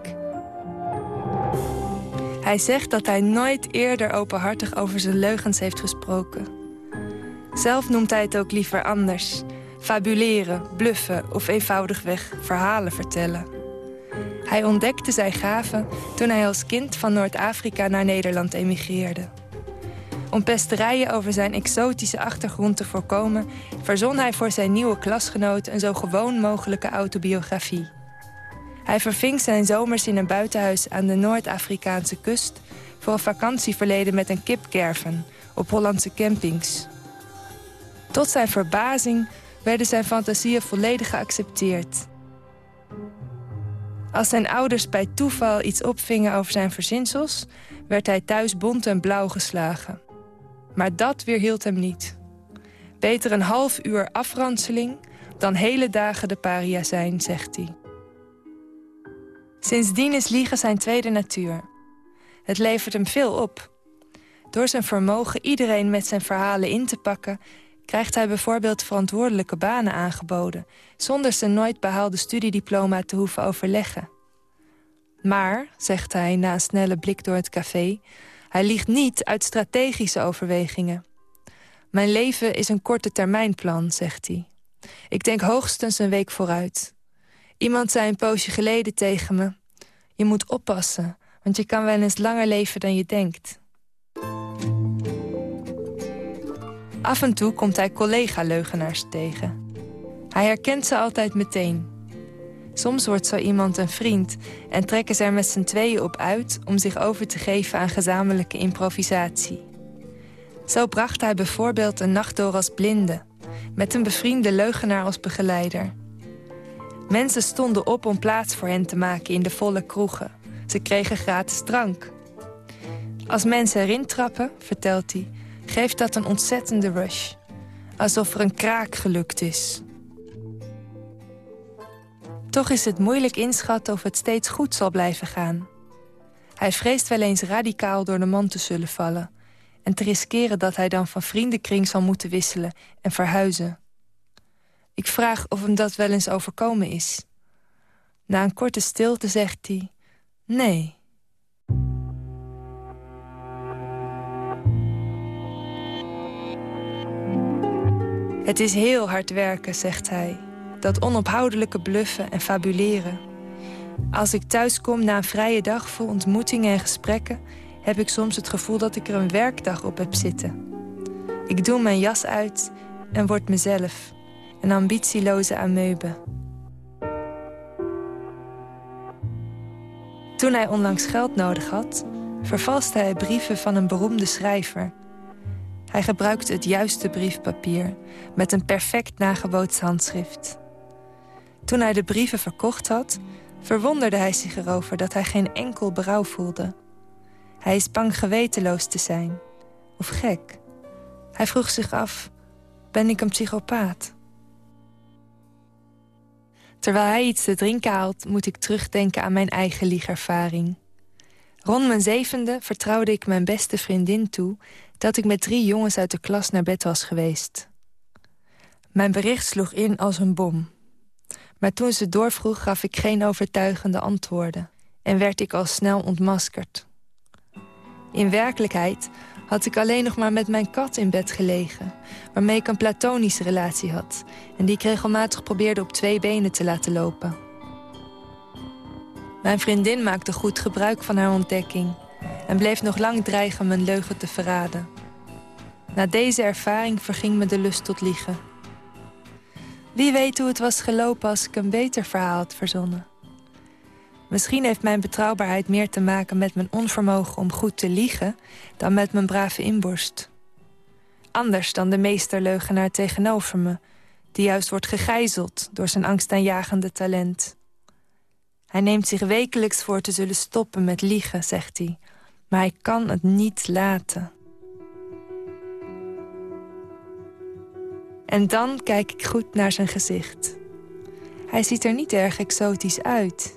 Hij zegt dat hij nooit eerder openhartig over zijn leugens heeft gesproken. Zelf noemt hij het ook liever anders. Fabuleren, bluffen of eenvoudigweg verhalen vertellen. Hij ontdekte zijn gaven toen hij als kind van Noord-Afrika naar Nederland emigreerde. Om pesterijen over zijn exotische achtergrond te voorkomen... verzon hij voor zijn nieuwe klasgenoot een zo gewoon mogelijke autobiografie. Hij verving zijn zomers in een buitenhuis aan de Noord-Afrikaanse kust... voor een vakantieverleden met een kipkerven op Hollandse campings. Tot zijn verbazing werden zijn fantasieën volledig geaccepteerd. Als zijn ouders bij toeval iets opvingen over zijn verzinsels... werd hij thuis bont en blauw geslagen. Maar dat weerhield hem niet. Beter een half uur afranseling dan hele dagen de paria zijn, zegt hij. Sindsdien is liegen zijn tweede natuur. Het levert hem veel op. Door zijn vermogen iedereen met zijn verhalen in te pakken... krijgt hij bijvoorbeeld verantwoordelijke banen aangeboden... zonder zijn nooit behaalde studiediploma te hoeven overleggen. Maar, zegt hij na een snelle blik door het café... hij liegt niet uit strategische overwegingen. Mijn leven is een korte termijnplan, zegt hij. Ik denk hoogstens een week vooruit. Iemand zei een poosje geleden tegen me... je moet oppassen, want je kan wel eens langer leven dan je denkt. Af en toe komt hij collega-leugenaars tegen. Hij herkent ze altijd meteen. Soms wordt zo iemand een vriend en trekken ze er met z'n tweeën op uit... om zich over te geven aan gezamenlijke improvisatie. Zo bracht hij bijvoorbeeld een nacht door als blinde... met een bevriende leugenaar als begeleider. Mensen stonden op om plaats voor hen te maken in de volle kroegen. Ze kregen gratis drank. Als mensen erin trappen, vertelt hij, geeft dat een ontzettende rush. Alsof er een kraak gelukt is. Toch is het moeilijk inschatten of het steeds goed zal blijven gaan. Hij vreest wel eens radicaal door de man te zullen vallen... en te riskeren dat hij dan van vriendenkring zal moeten wisselen en verhuizen. Ik vraag of hem dat wel eens overkomen is. Na een korte stilte zegt hij... Nee. Het is heel hard werken, zegt hij. Dat onophoudelijke bluffen en fabuleren. Als ik thuis kom na een vrije dag vol ontmoetingen en gesprekken... heb ik soms het gevoel dat ik er een werkdag op heb zitten. Ik doe mijn jas uit en word mezelf. Een ambitieloze ameube. Toen hij onlangs geld nodig had, vervalste hij brieven van een beroemde schrijver. Hij gebruikte het juiste briefpapier met een perfect nagebootst handschrift. Toen hij de brieven verkocht had, verwonderde hij zich erover dat hij geen enkel berouw voelde. Hij is bang gewetenloos te zijn. Of gek. Hij vroeg zich af, ben ik een psychopaat? Terwijl hij iets te drinken haalt, moet ik terugdenken aan mijn eigen liegervaring. Rond mijn zevende vertrouwde ik mijn beste vriendin toe... dat ik met drie jongens uit de klas naar bed was geweest. Mijn bericht sloeg in als een bom. Maar toen ze doorvroeg gaf ik geen overtuigende antwoorden... en werd ik al snel ontmaskerd. In werkelijkheid had ik alleen nog maar met mijn kat in bed gelegen... waarmee ik een platonische relatie had... en die ik regelmatig probeerde op twee benen te laten lopen. Mijn vriendin maakte goed gebruik van haar ontdekking... en bleef nog lang dreigen mijn leugen te verraden. Na deze ervaring verging me de lust tot liegen. Wie weet hoe het was gelopen als ik een beter verhaal had verzonnen. Misschien heeft mijn betrouwbaarheid meer te maken met mijn onvermogen om goed te liegen... dan met mijn brave inborst. Anders dan de meesterleugenaar tegenover me... die juist wordt gegijzeld door zijn angstaanjagende talent. Hij neemt zich wekelijks voor te zullen stoppen met liegen, zegt hij. Maar hij kan het niet laten. En dan kijk ik goed naar zijn gezicht. Hij ziet er niet erg exotisch uit...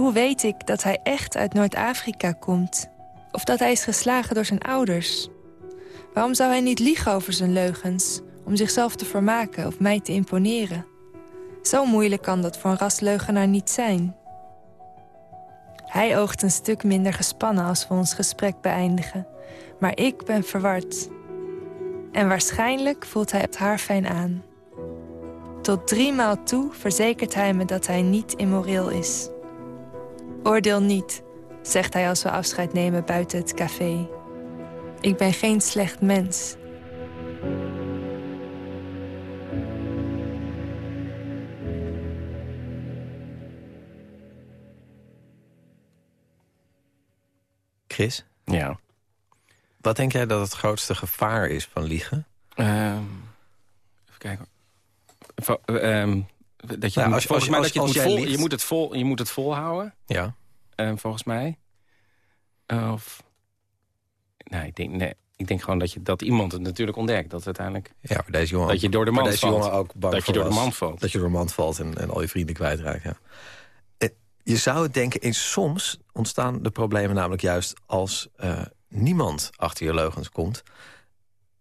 Hoe weet ik dat hij echt uit Noord-Afrika komt? Of dat hij is geslagen door zijn ouders? Waarom zou hij niet liegen over zijn leugens... om zichzelf te vermaken of mij te imponeren? Zo moeilijk kan dat voor een rasleugenaar niet zijn. Hij oogt een stuk minder gespannen als we ons gesprek beëindigen. Maar ik ben verward. En waarschijnlijk voelt hij het haar fijn aan. Tot drie maal toe verzekert hij me dat hij niet immoreel is. Oordeel niet, zegt hij als we afscheid nemen buiten het café. Ik ben geen slecht mens. Chris? Ja. Wat denk jij dat het grootste gevaar is van liegen? Ehm, even kijken. Vo- ehm, dat je Nou, moet- als- volgens mij dat je, het moet vol, je moet het vol, je moet het volhouden. Ja. Ehm, volgens mij. Of nee, ik denk nee, ik denk gewoon dat je dat iemand het natuurlijk ontdekt dat uiteindelijk. Ja, maar deze jongen, dat je door de man valt. ook bang dat je door de man valt. Dat je door de man valt en, en al je vrienden kwijtraakt. Ja. Eh, Je zou het denken, eens soms ontstaan de problemen namelijk juist als eh, niemand achter je leugens komt.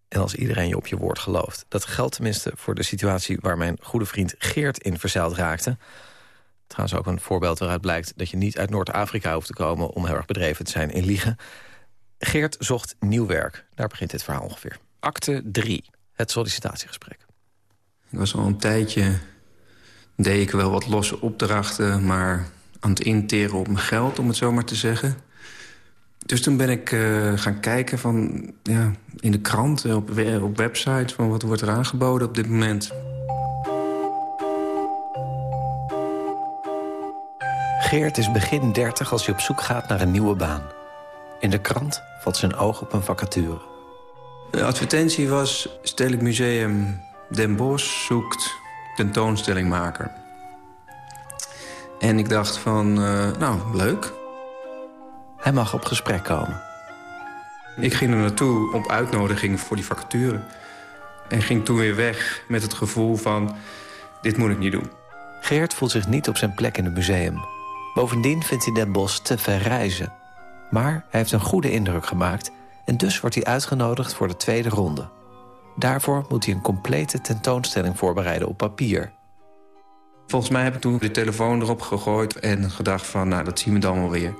En als iedereen je op je woord gelooft. Dat geldt tenminste voor de situatie waar mijn goede vriend Geert in verzeild raakte. Trouwens ook een voorbeeld waaruit blijkt dat je niet uit Noord-Afrika hoeft te komen... om heel erg bedreven te zijn in liegen. Geert zocht nieuw werk. Daar begint dit verhaal ongeveer. Acte 3. Het sollicitatiegesprek. Ik was al een tijdje... deed ik wel wat losse opdrachten... maar aan het interen op mijn geld, om het zo maar te zeggen. Dus toen ben ik eh, gaan kijken van, ja, in de krant, eh, op, op websites... van wat wordt er aangeboden op dit moment. Geert is begin 30 als hij op zoek gaat naar een nieuwe baan. In de krant valt zijn oog op een vacature. De advertentie was... Stedelijk Museum Den Bosch zoekt tentoonstellingmaker. En ik dacht van, uh, nou, leuk. Mag op gesprek komen. Ik ging er naartoe op uitnodiging voor die vacature. En ging toen weer weg met het gevoel van, dit moet ik niet doen. Geert voelt zich niet op zijn plek in het museum. Bovendien vindt hij Den Bosch te ver reizen. Maar hij heeft een goede indruk gemaakt... en dus wordt hij uitgenodigd voor de tweede ronde. Daarvoor moet hij een complete tentoonstelling voorbereiden op papier. Volgens mij heb ik toen de telefoon erop gegooid en gedacht van... nou, dat zien we dan wel weer.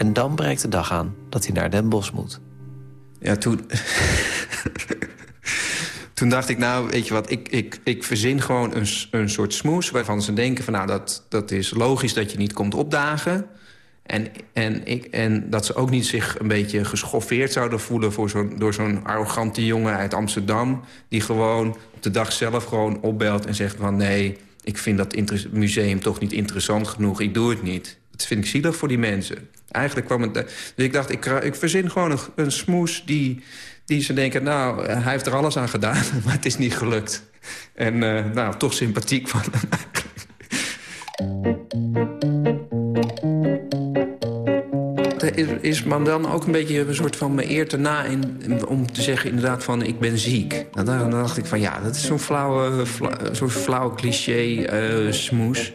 En dan breekt de dag aan dat hij naar Den Bosch moet. Ja, toen... (laughs) toen dacht ik, nou, weet je wat, ik, ik, ik verzin gewoon een, een soort smoes... waarvan ze denken van, nou, dat, dat is logisch dat je niet komt opdagen... En, en, ik, en dat ze ook niet zich een beetje geschoffeerd zouden voelen... Voor zo'n door zo'n arrogante jongen uit Amsterdam... die gewoon op de dag zelf gewoon opbelt en zegt van... nee, ik vind dat museum toch niet interessant genoeg, ik doe het niet. Dat vind ik zielig voor die mensen. Eigenlijk kwam het... Dus ik dacht, ik, ik verzin gewoon een, smoes die, die ze denken... nou, hij heeft er alles aan gedaan, (laughs) maar het is niet gelukt. En uh, nou, toch sympathiek van hem (laughs) is, is man dan ook een beetje een soort van me eer te na... In, om te zeggen inderdaad van ik ben ziek. Nou, dan, dacht ik van ja, dat is zo'n flauwe, zo'n flauwe cliché smoes.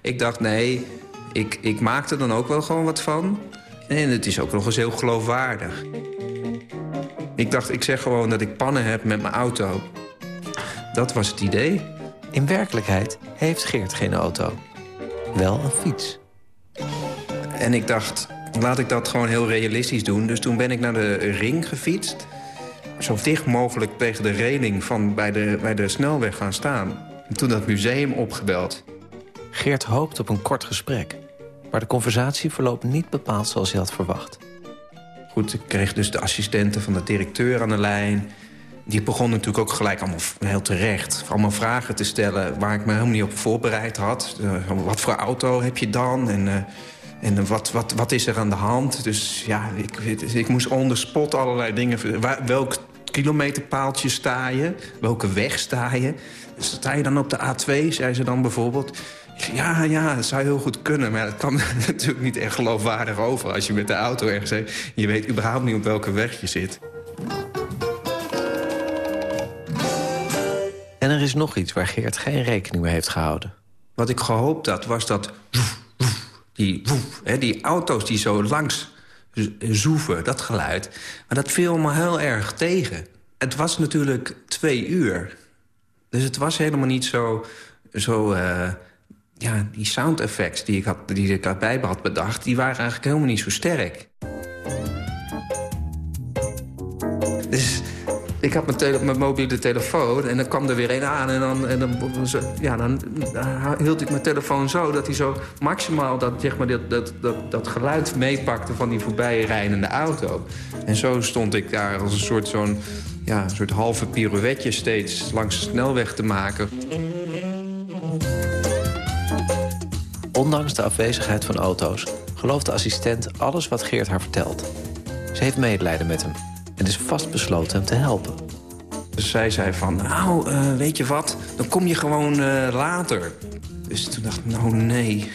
Ik dacht nee, ik, ik maak er dan ook wel gewoon wat van. En het is ook nog eens heel geloofwaardig. Ik dacht, ik zeg gewoon dat ik pannen heb met mijn auto. Dat was het idee. In werkelijkheid heeft Geert geen auto. Wel een fiets. En ik dacht, laat ik dat gewoon heel realistisch doen. Dus toen ben ik naar de ring gefietst. Zo dicht mogelijk tegen de reling van bij de, bij de snelweg gaan staan. En toen dat museum opgebeld. Geert hoopt op een kort gesprek. Maar de conversatie verloopt niet bepaald zoals hij had verwacht. Goed, ik kreeg dus de assistenten van de directeur aan de lijn. Die begon natuurlijk ook gelijk allemaal heel terecht. Allemaal vragen te stellen waar ik me helemaal niet op voorbereid had. Uh, wat voor auto heb je dan? En uh, en wat, wat, wat is er aan de hand? Dus ja, ik, ik moest on spot allerlei dingen... Welk kilometerpaaltje sta je? Welke weg sta je? Sta je dan op de A2, zei ze dan bijvoorbeeld? Ja, ja, dat zou heel goed kunnen. Maar dat kan (laughs) natuurlijk niet echt geloofwaardig over... als je met de auto ergens zit. Je weet überhaupt niet op welke weg je zit. En er is nog iets waar Geert geen rekening mee heeft gehouden. Wat ik gehoopt had, was dat die, die auto's die zo langs zoeven, dat geluid. Maar dat viel me heel erg tegen. Het was natuurlijk twee uur. Dus het was helemaal niet zo... zo uh, ja, die sound effects die ik, had, die ik erbij had bedacht... die waren eigenlijk helemaal niet zo sterk. Dus ik had mijn, mijn, mobiele telefoon en dan kwam er weer een aan... en dan, en dan, ja, dan, hield ik mijn telefoon zo dat hij zo maximaal dat, zeg maar, dat, dat, dat, dat geluid meepakte... van die voorbij rijdende auto. En zo stond ik daar als een soort, zo'n ja, een soort halve pirouetje... steeds langs de snelweg te maken. Ondanks de afwezigheid van auto's gelooft de assistent alles wat Geert haar vertelt. Ze heeft medelijden met hem en is vastbesloten hem te helpen. Dus zij zei van, nou, uh, weet je wat, dan kom je gewoon uh, later. Dus toen dacht ik, nou nee,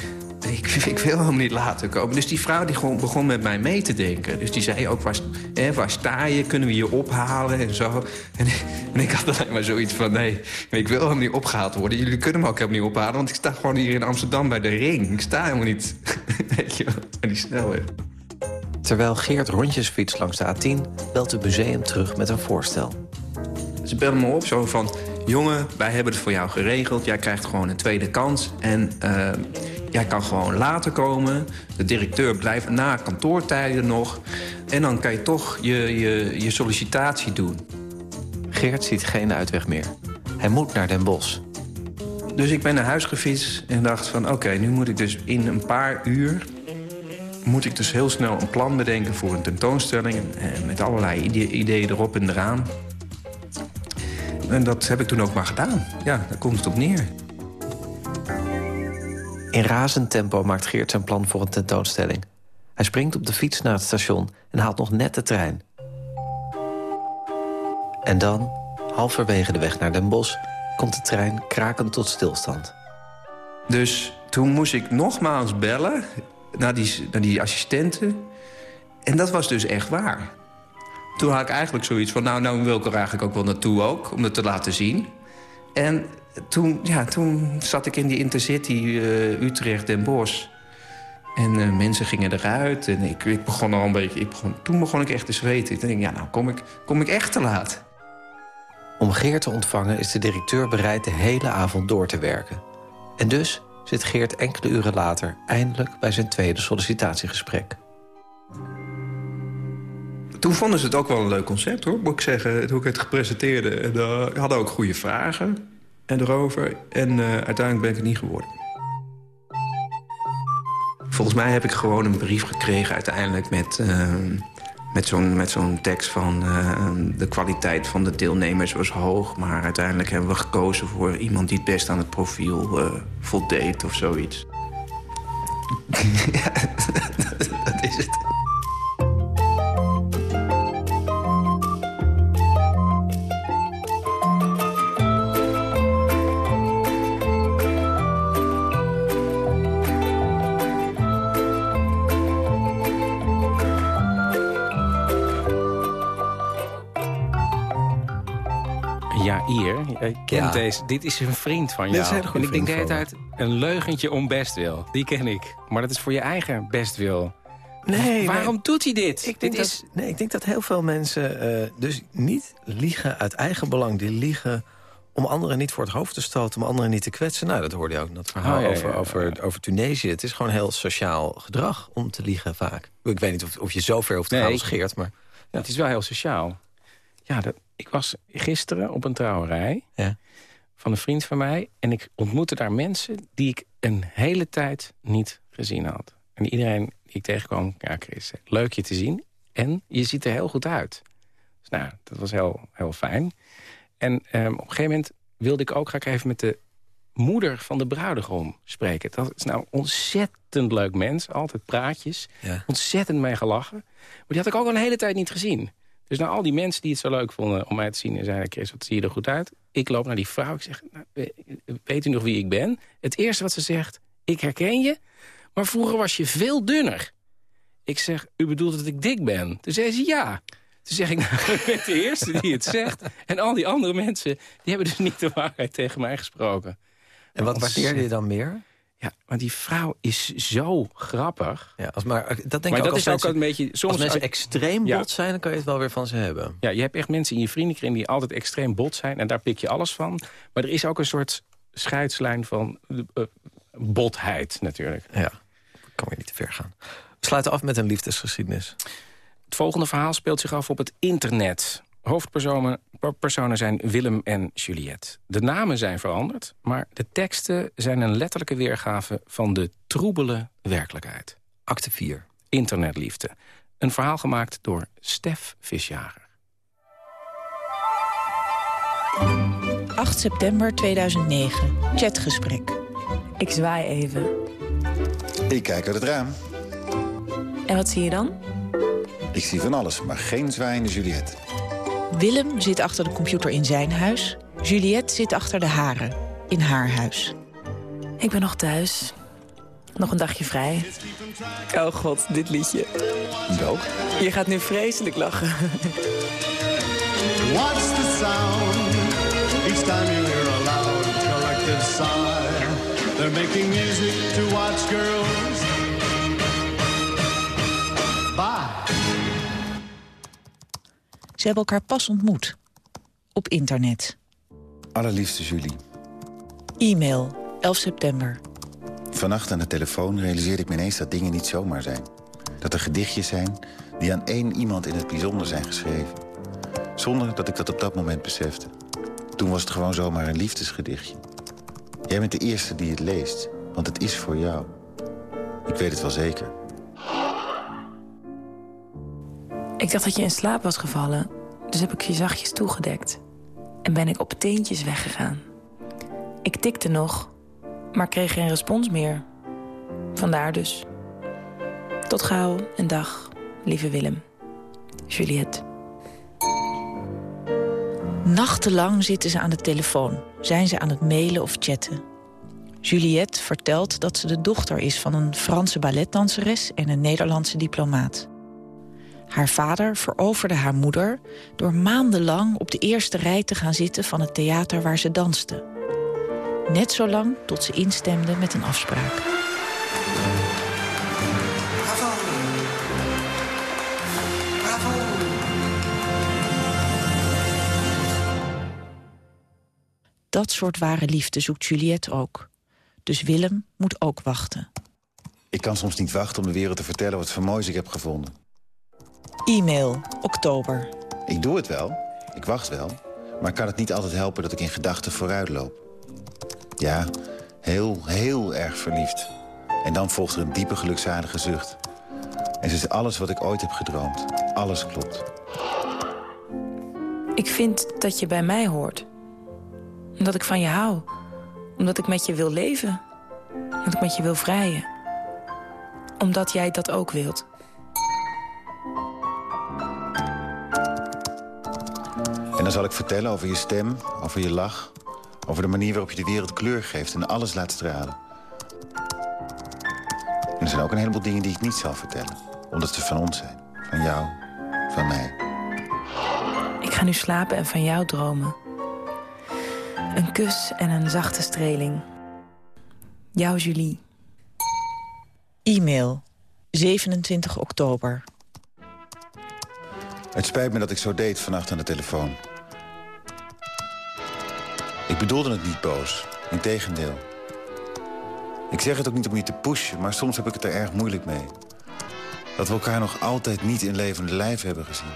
ik, ik, wil helemaal niet later komen. Dus die vrouw die gewoon begon met mij mee te denken. Dus die zei ook, waar, hè, waar sta je, kunnen we je ophalen en zo. En, en, ik had alleen maar zoiets van, nee, ik wil helemaal niet opgehaald worden. Jullie kunnen me ook helemaal niet ophalen, want ik sta gewoon hier in Amsterdam bij de ring. Ik sta helemaal niet, (laughs) weet je aan die snelweg. Terwijl Geert rondjes fietst langs de A10... belt het museum terug met een voorstel. Ze bellen me op zo van... jongen, wij hebben het voor jou geregeld. Jij krijgt gewoon een tweede kans. En uh, jij kan gewoon later komen. De directeur blijft na kantoortijden nog. En dan kan je toch je, je, je sollicitatie doen. Geert ziet geen uitweg meer. Hij moet naar Den Bosch. Dus ik ben naar huis gefietst en dacht van... oké, nu moet ik dus in een paar uur moet ik dus heel snel een plan bedenken voor een tentoonstelling. En met allerlei ideeën erop en eraan. En dat heb ik toen ook maar gedaan. Ja, daar komt het op neer. In razend tempo maakt Geert zijn plan voor een tentoonstelling. Hij springt op de fiets naar het station en haalt nog net de trein. En dan, halverwege de weg naar Den Bosch... komt de trein krakend tot stilstand. Dus toen moest ik nogmaals bellen naar die, naar die assistenten. En dat was dus echt waar. Toen had ik eigenlijk zoiets van, nou, nou wil ik er eigenlijk ook wel naartoe ook... om het te laten zien. En toen, ja, toen zat ik in die Intercity uh, Utrecht-Den Bosch... En uh, mensen gingen eruit en ik, ik begon al een beetje... Ik begon, toen begon ik echt te zweten. Ik denk, ja, nou kom ik, kom ik echt te laat. Om Geert te ontvangen is de directeur bereid de hele avond door te werken. En dus zit Geert enkele uren later eindelijk bij zijn tweede sollicitatiegesprek. Toen vonden ze het ook wel een leuk concept, hoor, moet ik zeggen. Toen ik het gepresenteerde. En, uh, hadden ook goede vragen en erover. En uh, uiteindelijk ben ik het niet geworden. Volgens mij heb ik gewoon een brief gekregen uiteindelijk met... Uh, met zo'n zo'n tekst van uh, de kwaliteit van de deelnemers was hoog... maar uiteindelijk hebben we gekozen voor iemand die het best aan het profiel uh, voldeed of zoiets. (laughs) ja, (laughs) dat is het. Hier. Jij kent Ja. deze. Dit is een vriend van Dit is jou. en ik denk de hele tijd een leugentje om bestwil. Die ken ik. Maar dat is voor je eigen bestwil. Nee, Waarom nee. doet hij dit? Ik dit denk, is... dat, nee, ik denk dat heel veel mensen eh, dus niet liegen uit eigen belang. Die liegen om anderen niet voor het hoofd te stoten, om anderen niet te kwetsen. Nou, dat hoorde je ook in dat verhaal Oh, ja, ja, over, ja, ja. over, over Tunesië. Het is gewoon heel sociaal gedrag om te liegen vaak. Ik weet niet of, of je zo ver hoeft te Nee, gaan als Geert, maar... Het is wel heel sociaal. Ja, dat, ik was gisteren op een trouwerij Ja. van een vriend van mij. En ik ontmoette daar mensen die ik een hele tijd niet gezien had. En iedereen die ik tegenkwam, ja Chris, leuk je te zien. En je ziet er heel goed uit. Dus nou, dat was heel, heel fijn. En ehm, op een gegeven moment wilde ik ook graag even met de moeder van de bruidegom spreken. Dat is nou een ontzettend leuk mens. Altijd praatjes. Ja. Ontzettend mee gelachen. Maar die had ik ook al een hele tijd niet gezien. Dus naar al die mensen die het zo leuk vonden om mij te zien... en zeiden, Chris, wat zie je er goed uit? Ik loop naar die vrouw. Ik zeg, nou, we- weet u nog wie ik ben? Het eerste wat ze zegt, ik herken je. Maar vroeger was je veel dunner. Ik zeg, u bedoelt dat ik dik ben? Toen zei ze, ja. Toen zeg ik, (laughs) nou, ik ben de eerste die het zegt. En al die andere mensen, die hebben dus niet de waarheid tegen mij gesproken. En wat waardeerde je dan meer? Ja, maar die vrouw is zo grappig. Ja, als maar, dat denk maar ik ook dat is ook mensen- een beetje... Soms als mensen extreem Ja. bot zijn, dan kan je het wel weer van ze hebben. Ja, je hebt echt mensen in je vriendenkring die altijd extreem bot zijn. En daar pik je alles van. Maar er is ook een soort scheidslijn van eh, botheid natuurlijk. Ja, kan weer niet te ver gaan. We sluiten af met een liefdesgeschiedenis. Het volgende verhaal speelt zich af op het internet. Hoofdpersonen personen zijn Willem en Juliette. De namen zijn veranderd, maar de teksten zijn een letterlijke weergave... van de troebele werkelijkheid. Acte 4. Internetliefde. Een verhaal gemaakt door Stef Visjager. 8 september 2009. Chatgesprek. Ik zwaai even. Ik kijk uit het raam. En wat zie je dan? Ik zie van alles, maar geen zwaaiende Juliette. Willem zit achter de computer in zijn huis. Juliette zit achter de haren in haar huis. Ik ben nog thuis. Nog een dagje vrij. Oh god, dit liedje. Welk? Je gaat nu vreselijk lachen. What's the sound? Each time you hear a loud collective sigh. They're making music to watch girls. Hebben elkaar pas ontmoet. Op internet. Allerliefste Julie. E-mail, 11 september. Vannacht aan de telefoon realiseerde ik me ineens dat dingen niet zomaar zijn. Dat er gedichtjes zijn die aan één iemand in het bijzonder zijn geschreven. Zonder dat ik dat op dat moment besefte. Toen was het gewoon zomaar een liefdesgedichtje. Jij bent de eerste die het leest, want het is voor jou. Ik weet het wel zeker. Ik dacht dat je in slaap was gevallen. Dus heb ik je zachtjes toegedekt. En ben ik op teentjes weggegaan. Ik tikte nog, maar kreeg geen respons meer. Vandaar dus. Tot gauw en dag, lieve Willem. Juliette. Nachtenlang zitten ze aan de telefoon. Zijn ze aan het mailen of chatten. Juliette vertelt dat ze de dochter is van een Franse balletdanseres... en een Nederlandse diplomaat. Haar vader veroverde haar moeder door maandenlang op de eerste rij te gaan zitten van het theater waar ze danste. Net zolang tot ze instemde met een afspraak. Dat soort ware liefde zoekt Juliette ook. Dus Willem moet ook wachten. Ik kan soms niet wachten om de wereld te vertellen wat voor moois ik heb gevonden. E-mail, oktober. Ik doe het wel, ik wacht wel. Maar kan het niet altijd helpen dat ik in gedachten vooruit loop? Ja, heel, heel erg verliefd. En dan volgt er een diepe gelukzalige zucht. En ze is alles wat ik ooit heb gedroomd. Alles klopt. Ik vind dat je bij mij hoort. Omdat ik van je hou. Omdat ik met je wil leven. Omdat ik met je wil vrijen. Omdat jij dat ook wilt. Dan zal ik vertellen over je stem, over je lach... over de manier waarop je de wereld kleur geeft en alles laat stralen. En er zijn ook een heleboel dingen die ik niet zal vertellen. Omdat ze van ons zijn. Van jou, van mij. Ik ga nu slapen en van jou dromen. Een kus en een zachte streling. Jouw Julie. E-mail, 27 oktober. Het spijt me dat ik zo deed vannacht aan de telefoon. Ik bedoelde het niet boos. Integendeel. Ik zeg het ook niet om je te pushen, maar soms heb ik het er erg moeilijk mee. Dat we elkaar nog altijd niet in levende lijf hebben gezien.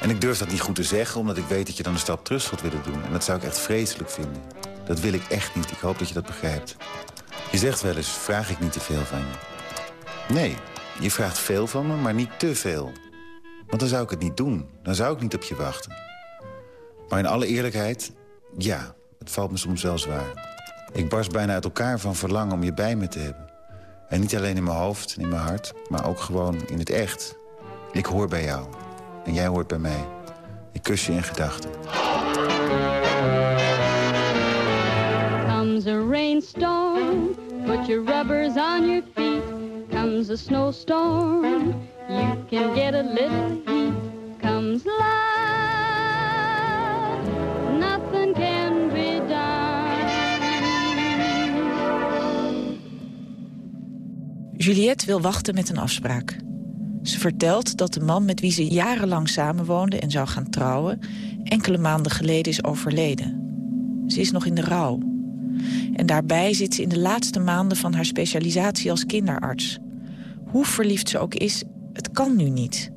En ik durf dat niet goed te zeggen, omdat ik weet dat je dan een stap terug zult willen doen. En dat zou ik echt vreselijk vinden. Dat wil ik echt niet. Ik hoop dat je dat begrijpt. Je zegt wel eens, vraag ik niet te veel van je. Nee, je vraagt veel van me, maar niet te veel. Want dan zou ik het niet doen. Dan zou ik niet op je wachten. Maar in alle eerlijkheid, ja, het valt me soms wel zwaar. Ik barst bijna uit elkaar van verlangen om je bij me te hebben. En niet alleen in mijn hoofd en in mijn hart, maar ook gewoon in het echt. Ik hoor bij jou. En jij hoort bij mij. Ik kus je in gedachten. Comes a rainstorm, put your rubbers on your feet. Comes a snowstorm, you can get a little heat. Comes love, Juliette wil wachten met een afspraak. Ze vertelt dat de man met wie ze jarenlang samenwoonde en zou gaan trouwen... enkele maanden geleden is overleden. Ze is nog in de rouw. En daarbij zit ze in de laatste maanden van haar specialisatie als kinderarts. Hoe verliefd ze ook is, het kan nu niet.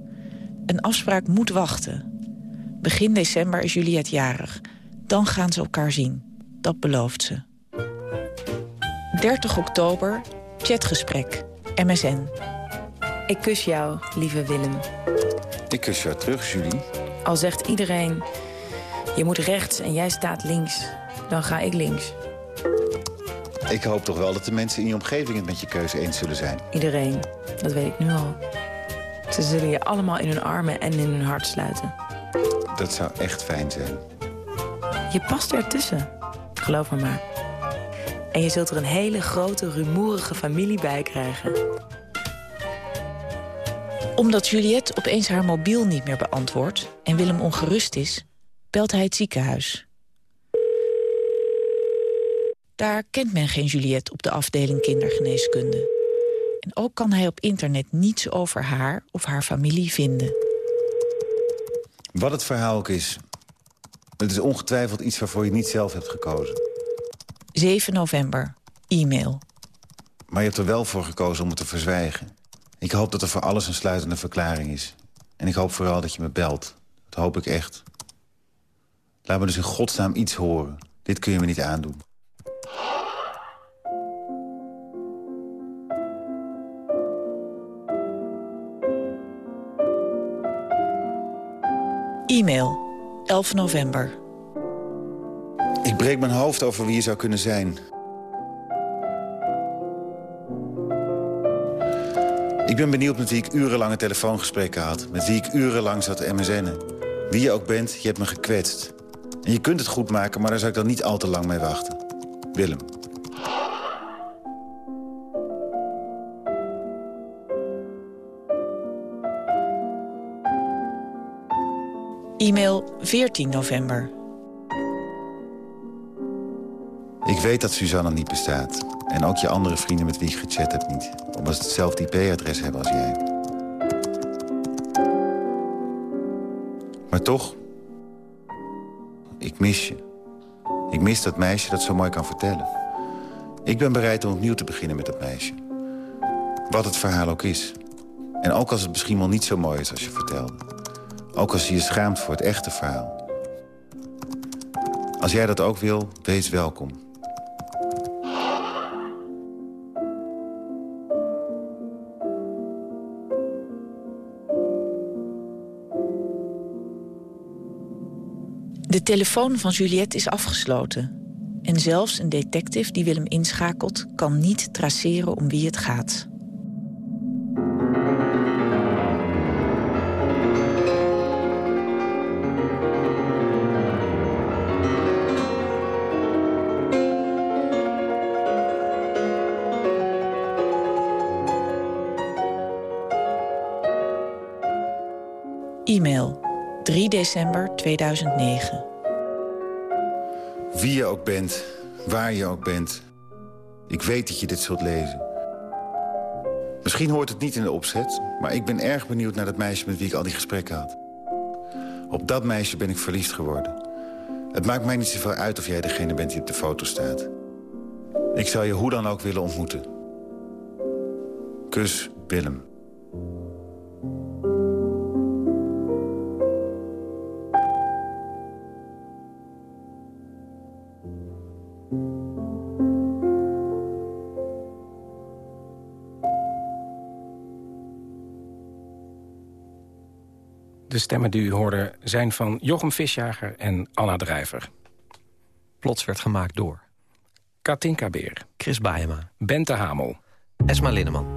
Een afspraak moet wachten. Begin december is Juliette jarig. Dan gaan ze elkaar zien. Dat belooft ze. 30 oktober, chatgesprek, MSN. Ik kus jou, lieve Willem. Ik kus jou terug, Julie. Al zegt iedereen, je moet rechts en jij staat links. Dan ga ik links. Ik hoop toch wel dat de mensen in je omgeving het met je keuze eens zullen zijn. Iedereen, dat weet ik nu al. Ze zullen je allemaal in hun armen en in hun hart sluiten. Dat zou echt fijn zijn. Je past ertussen, geloof me maar. En je zult er een hele grote, rumoerige familie bij krijgen. Omdat Juliette opeens haar mobiel niet meer beantwoordt... en Willem ongerust is, belt hij het ziekenhuis. Daar kent men geen Juliette op de afdeling kindergeneeskunde. En ook kan hij op internet niets over haar of haar familie vinden. Wat het verhaal ook is... het is ongetwijfeld iets waarvoor je niet zelf hebt gekozen. 7 november, e-mail. Maar je hebt er wel voor gekozen om het te verzwijgen. Ik hoop dat er voor alles een sluitende verklaring is. En ik hoop vooral dat je me belt. Dat hoop ik echt. Laat me dus in godsnaam iets horen. Dit kun je me niet aandoen. E-mail, 11 november. Breek mijn hoofd over wie je zou kunnen zijn. Ik ben benieuwd met wie ik urenlange telefoongesprekken had. Met wie ik urenlang zat te. Wie je ook bent, je hebt me gekwetst. En je kunt het goed maken, maar daar zou ik dan niet al te lang mee wachten. Willem. E-mail 14 november. Ik weet dat Suzanne niet bestaat. En ook je andere vrienden met wie ik gechat heb niet. Omdat ze hetzelfde IP-adres hebben als jij. Maar toch, ik mis je. Ik mis dat meisje dat zo mooi kan vertellen. Ik ben bereid om opnieuw te beginnen met dat meisje. Wat het verhaal ook is. En ook als het misschien wel niet zo mooi is als je vertelde. Ook als je je schaamt voor het echte verhaal. Als jij dat ook wil, wees welkom. De telefoon van Juliette is afgesloten. En zelfs een detective die Willem inschakelt... kan niet traceren om wie het gaat. December 2009. Wie je ook bent, waar je ook bent. Ik weet dat je dit zult lezen. Misschien hoort het niet in de opzet... maar ik ben erg benieuwd naar dat meisje met wie ik al die gesprekken had. Op dat meisje ben ik verliefd geworden. Het maakt mij niet zoveel uit of jij degene bent die op de foto staat. Ik zou je hoe dan ook willen ontmoeten. Kus, Willem. De stemmen die u hoorde zijn van Jochem Visjager en Anna Drijver. Plots werd gemaakt door... Katinka Beer. Chris Baeyema. Bente Hamel. Esma Linneman.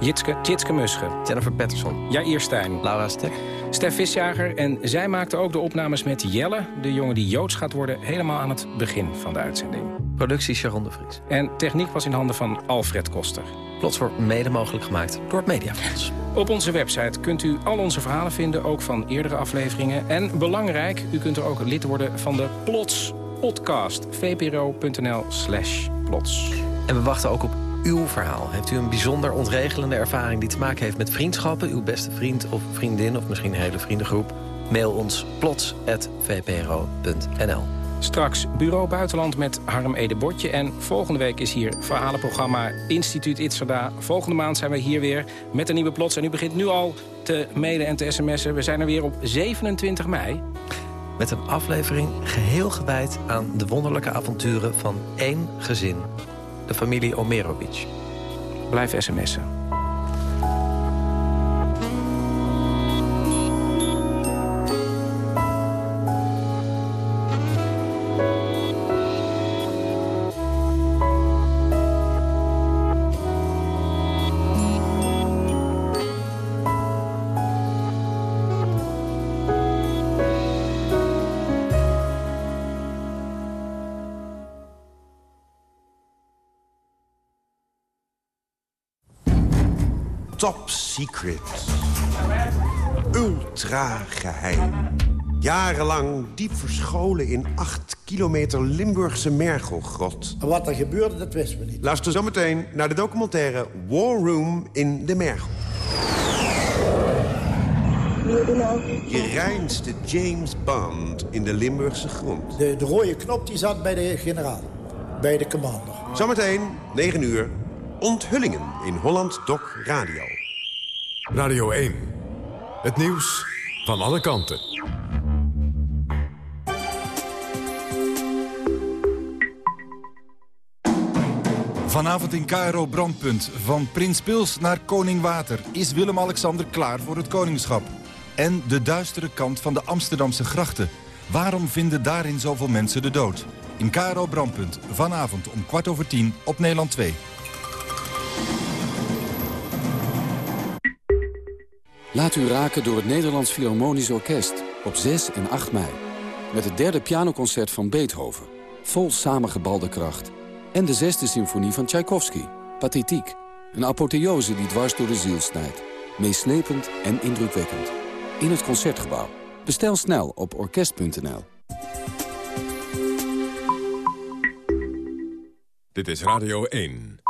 Jitske, Jitske Musche. Jennifer Patterson. Jair Stijn. Laura Stek. Stef Visjager. En zij maakte ook de opnames met Jelle, de jongen die Joods gaat worden... helemaal aan het begin van de uitzending. Productie Sharon de Vries. En techniek was in handen van Alfred Koster. Plots wordt mede mogelijk gemaakt door het Mediafonds. Op onze website kunt u al onze verhalen vinden, ook van eerdere afleveringen. En belangrijk, u kunt er ook lid worden van de Plots podcast. vpro.nl slash plots. En we wachten ook op uw verhaal. Heeft u een bijzonder ontregelende ervaring die te maken heeft met vriendschappen... uw beste vriend of vriendin of misschien een hele vriendengroep... mail ons plots.vpro.nl. Straks Bureau Buitenland met Harm Ede Botje. En volgende week is hier verhalenprogramma Instituut Itzerda. Volgende maand zijn we hier weer met een nieuwe plots. En u begint nu al te mailen en te sms'en. We zijn er weer op 27 mei. Met een aflevering geheel gewijd aan de wonderlijke avonturen van één gezin. De familie Omerovic. Blijf sms'en. Top secret. Ultra geheim. Jarenlang diep verscholen in 8 kilometer Limburgse mergelgrot. Wat er gebeurde, dat wisten we niet. Luister zometeen naar de documentaire War Room in de Mergel. Je reinste James Bond in de Limburgse grond. De, de rode knop die zat bij de generaal, bij de commander. Zometeen, 9 uur, onthullingen in Holland Doc Radio. Radio 1. Het nieuws van alle kanten. Vanavond in KRO Brandpunt. Van Prins Pils naar Koning Water. Is Willem-Alexander klaar voor het koningschap? En de duistere kant van de Amsterdamse grachten. Waarom vinden daarin zoveel mensen de dood? In KRO Brandpunt. Vanavond om kwart over tien op Nederland 2. Laat u raken door het Nederlands Philharmonisch Orkest. op 6 en 8 mei. Met het derde pianoconcert van Beethoven. Vol samengebalde kracht. En de zesde symfonie van Tchaikovsky. Pathetiek. Een apotheose die dwars door de ziel snijdt. Meeslepend en indrukwekkend. In het Concertgebouw. Bestel snel op orkest.nl. Dit is Radio 1.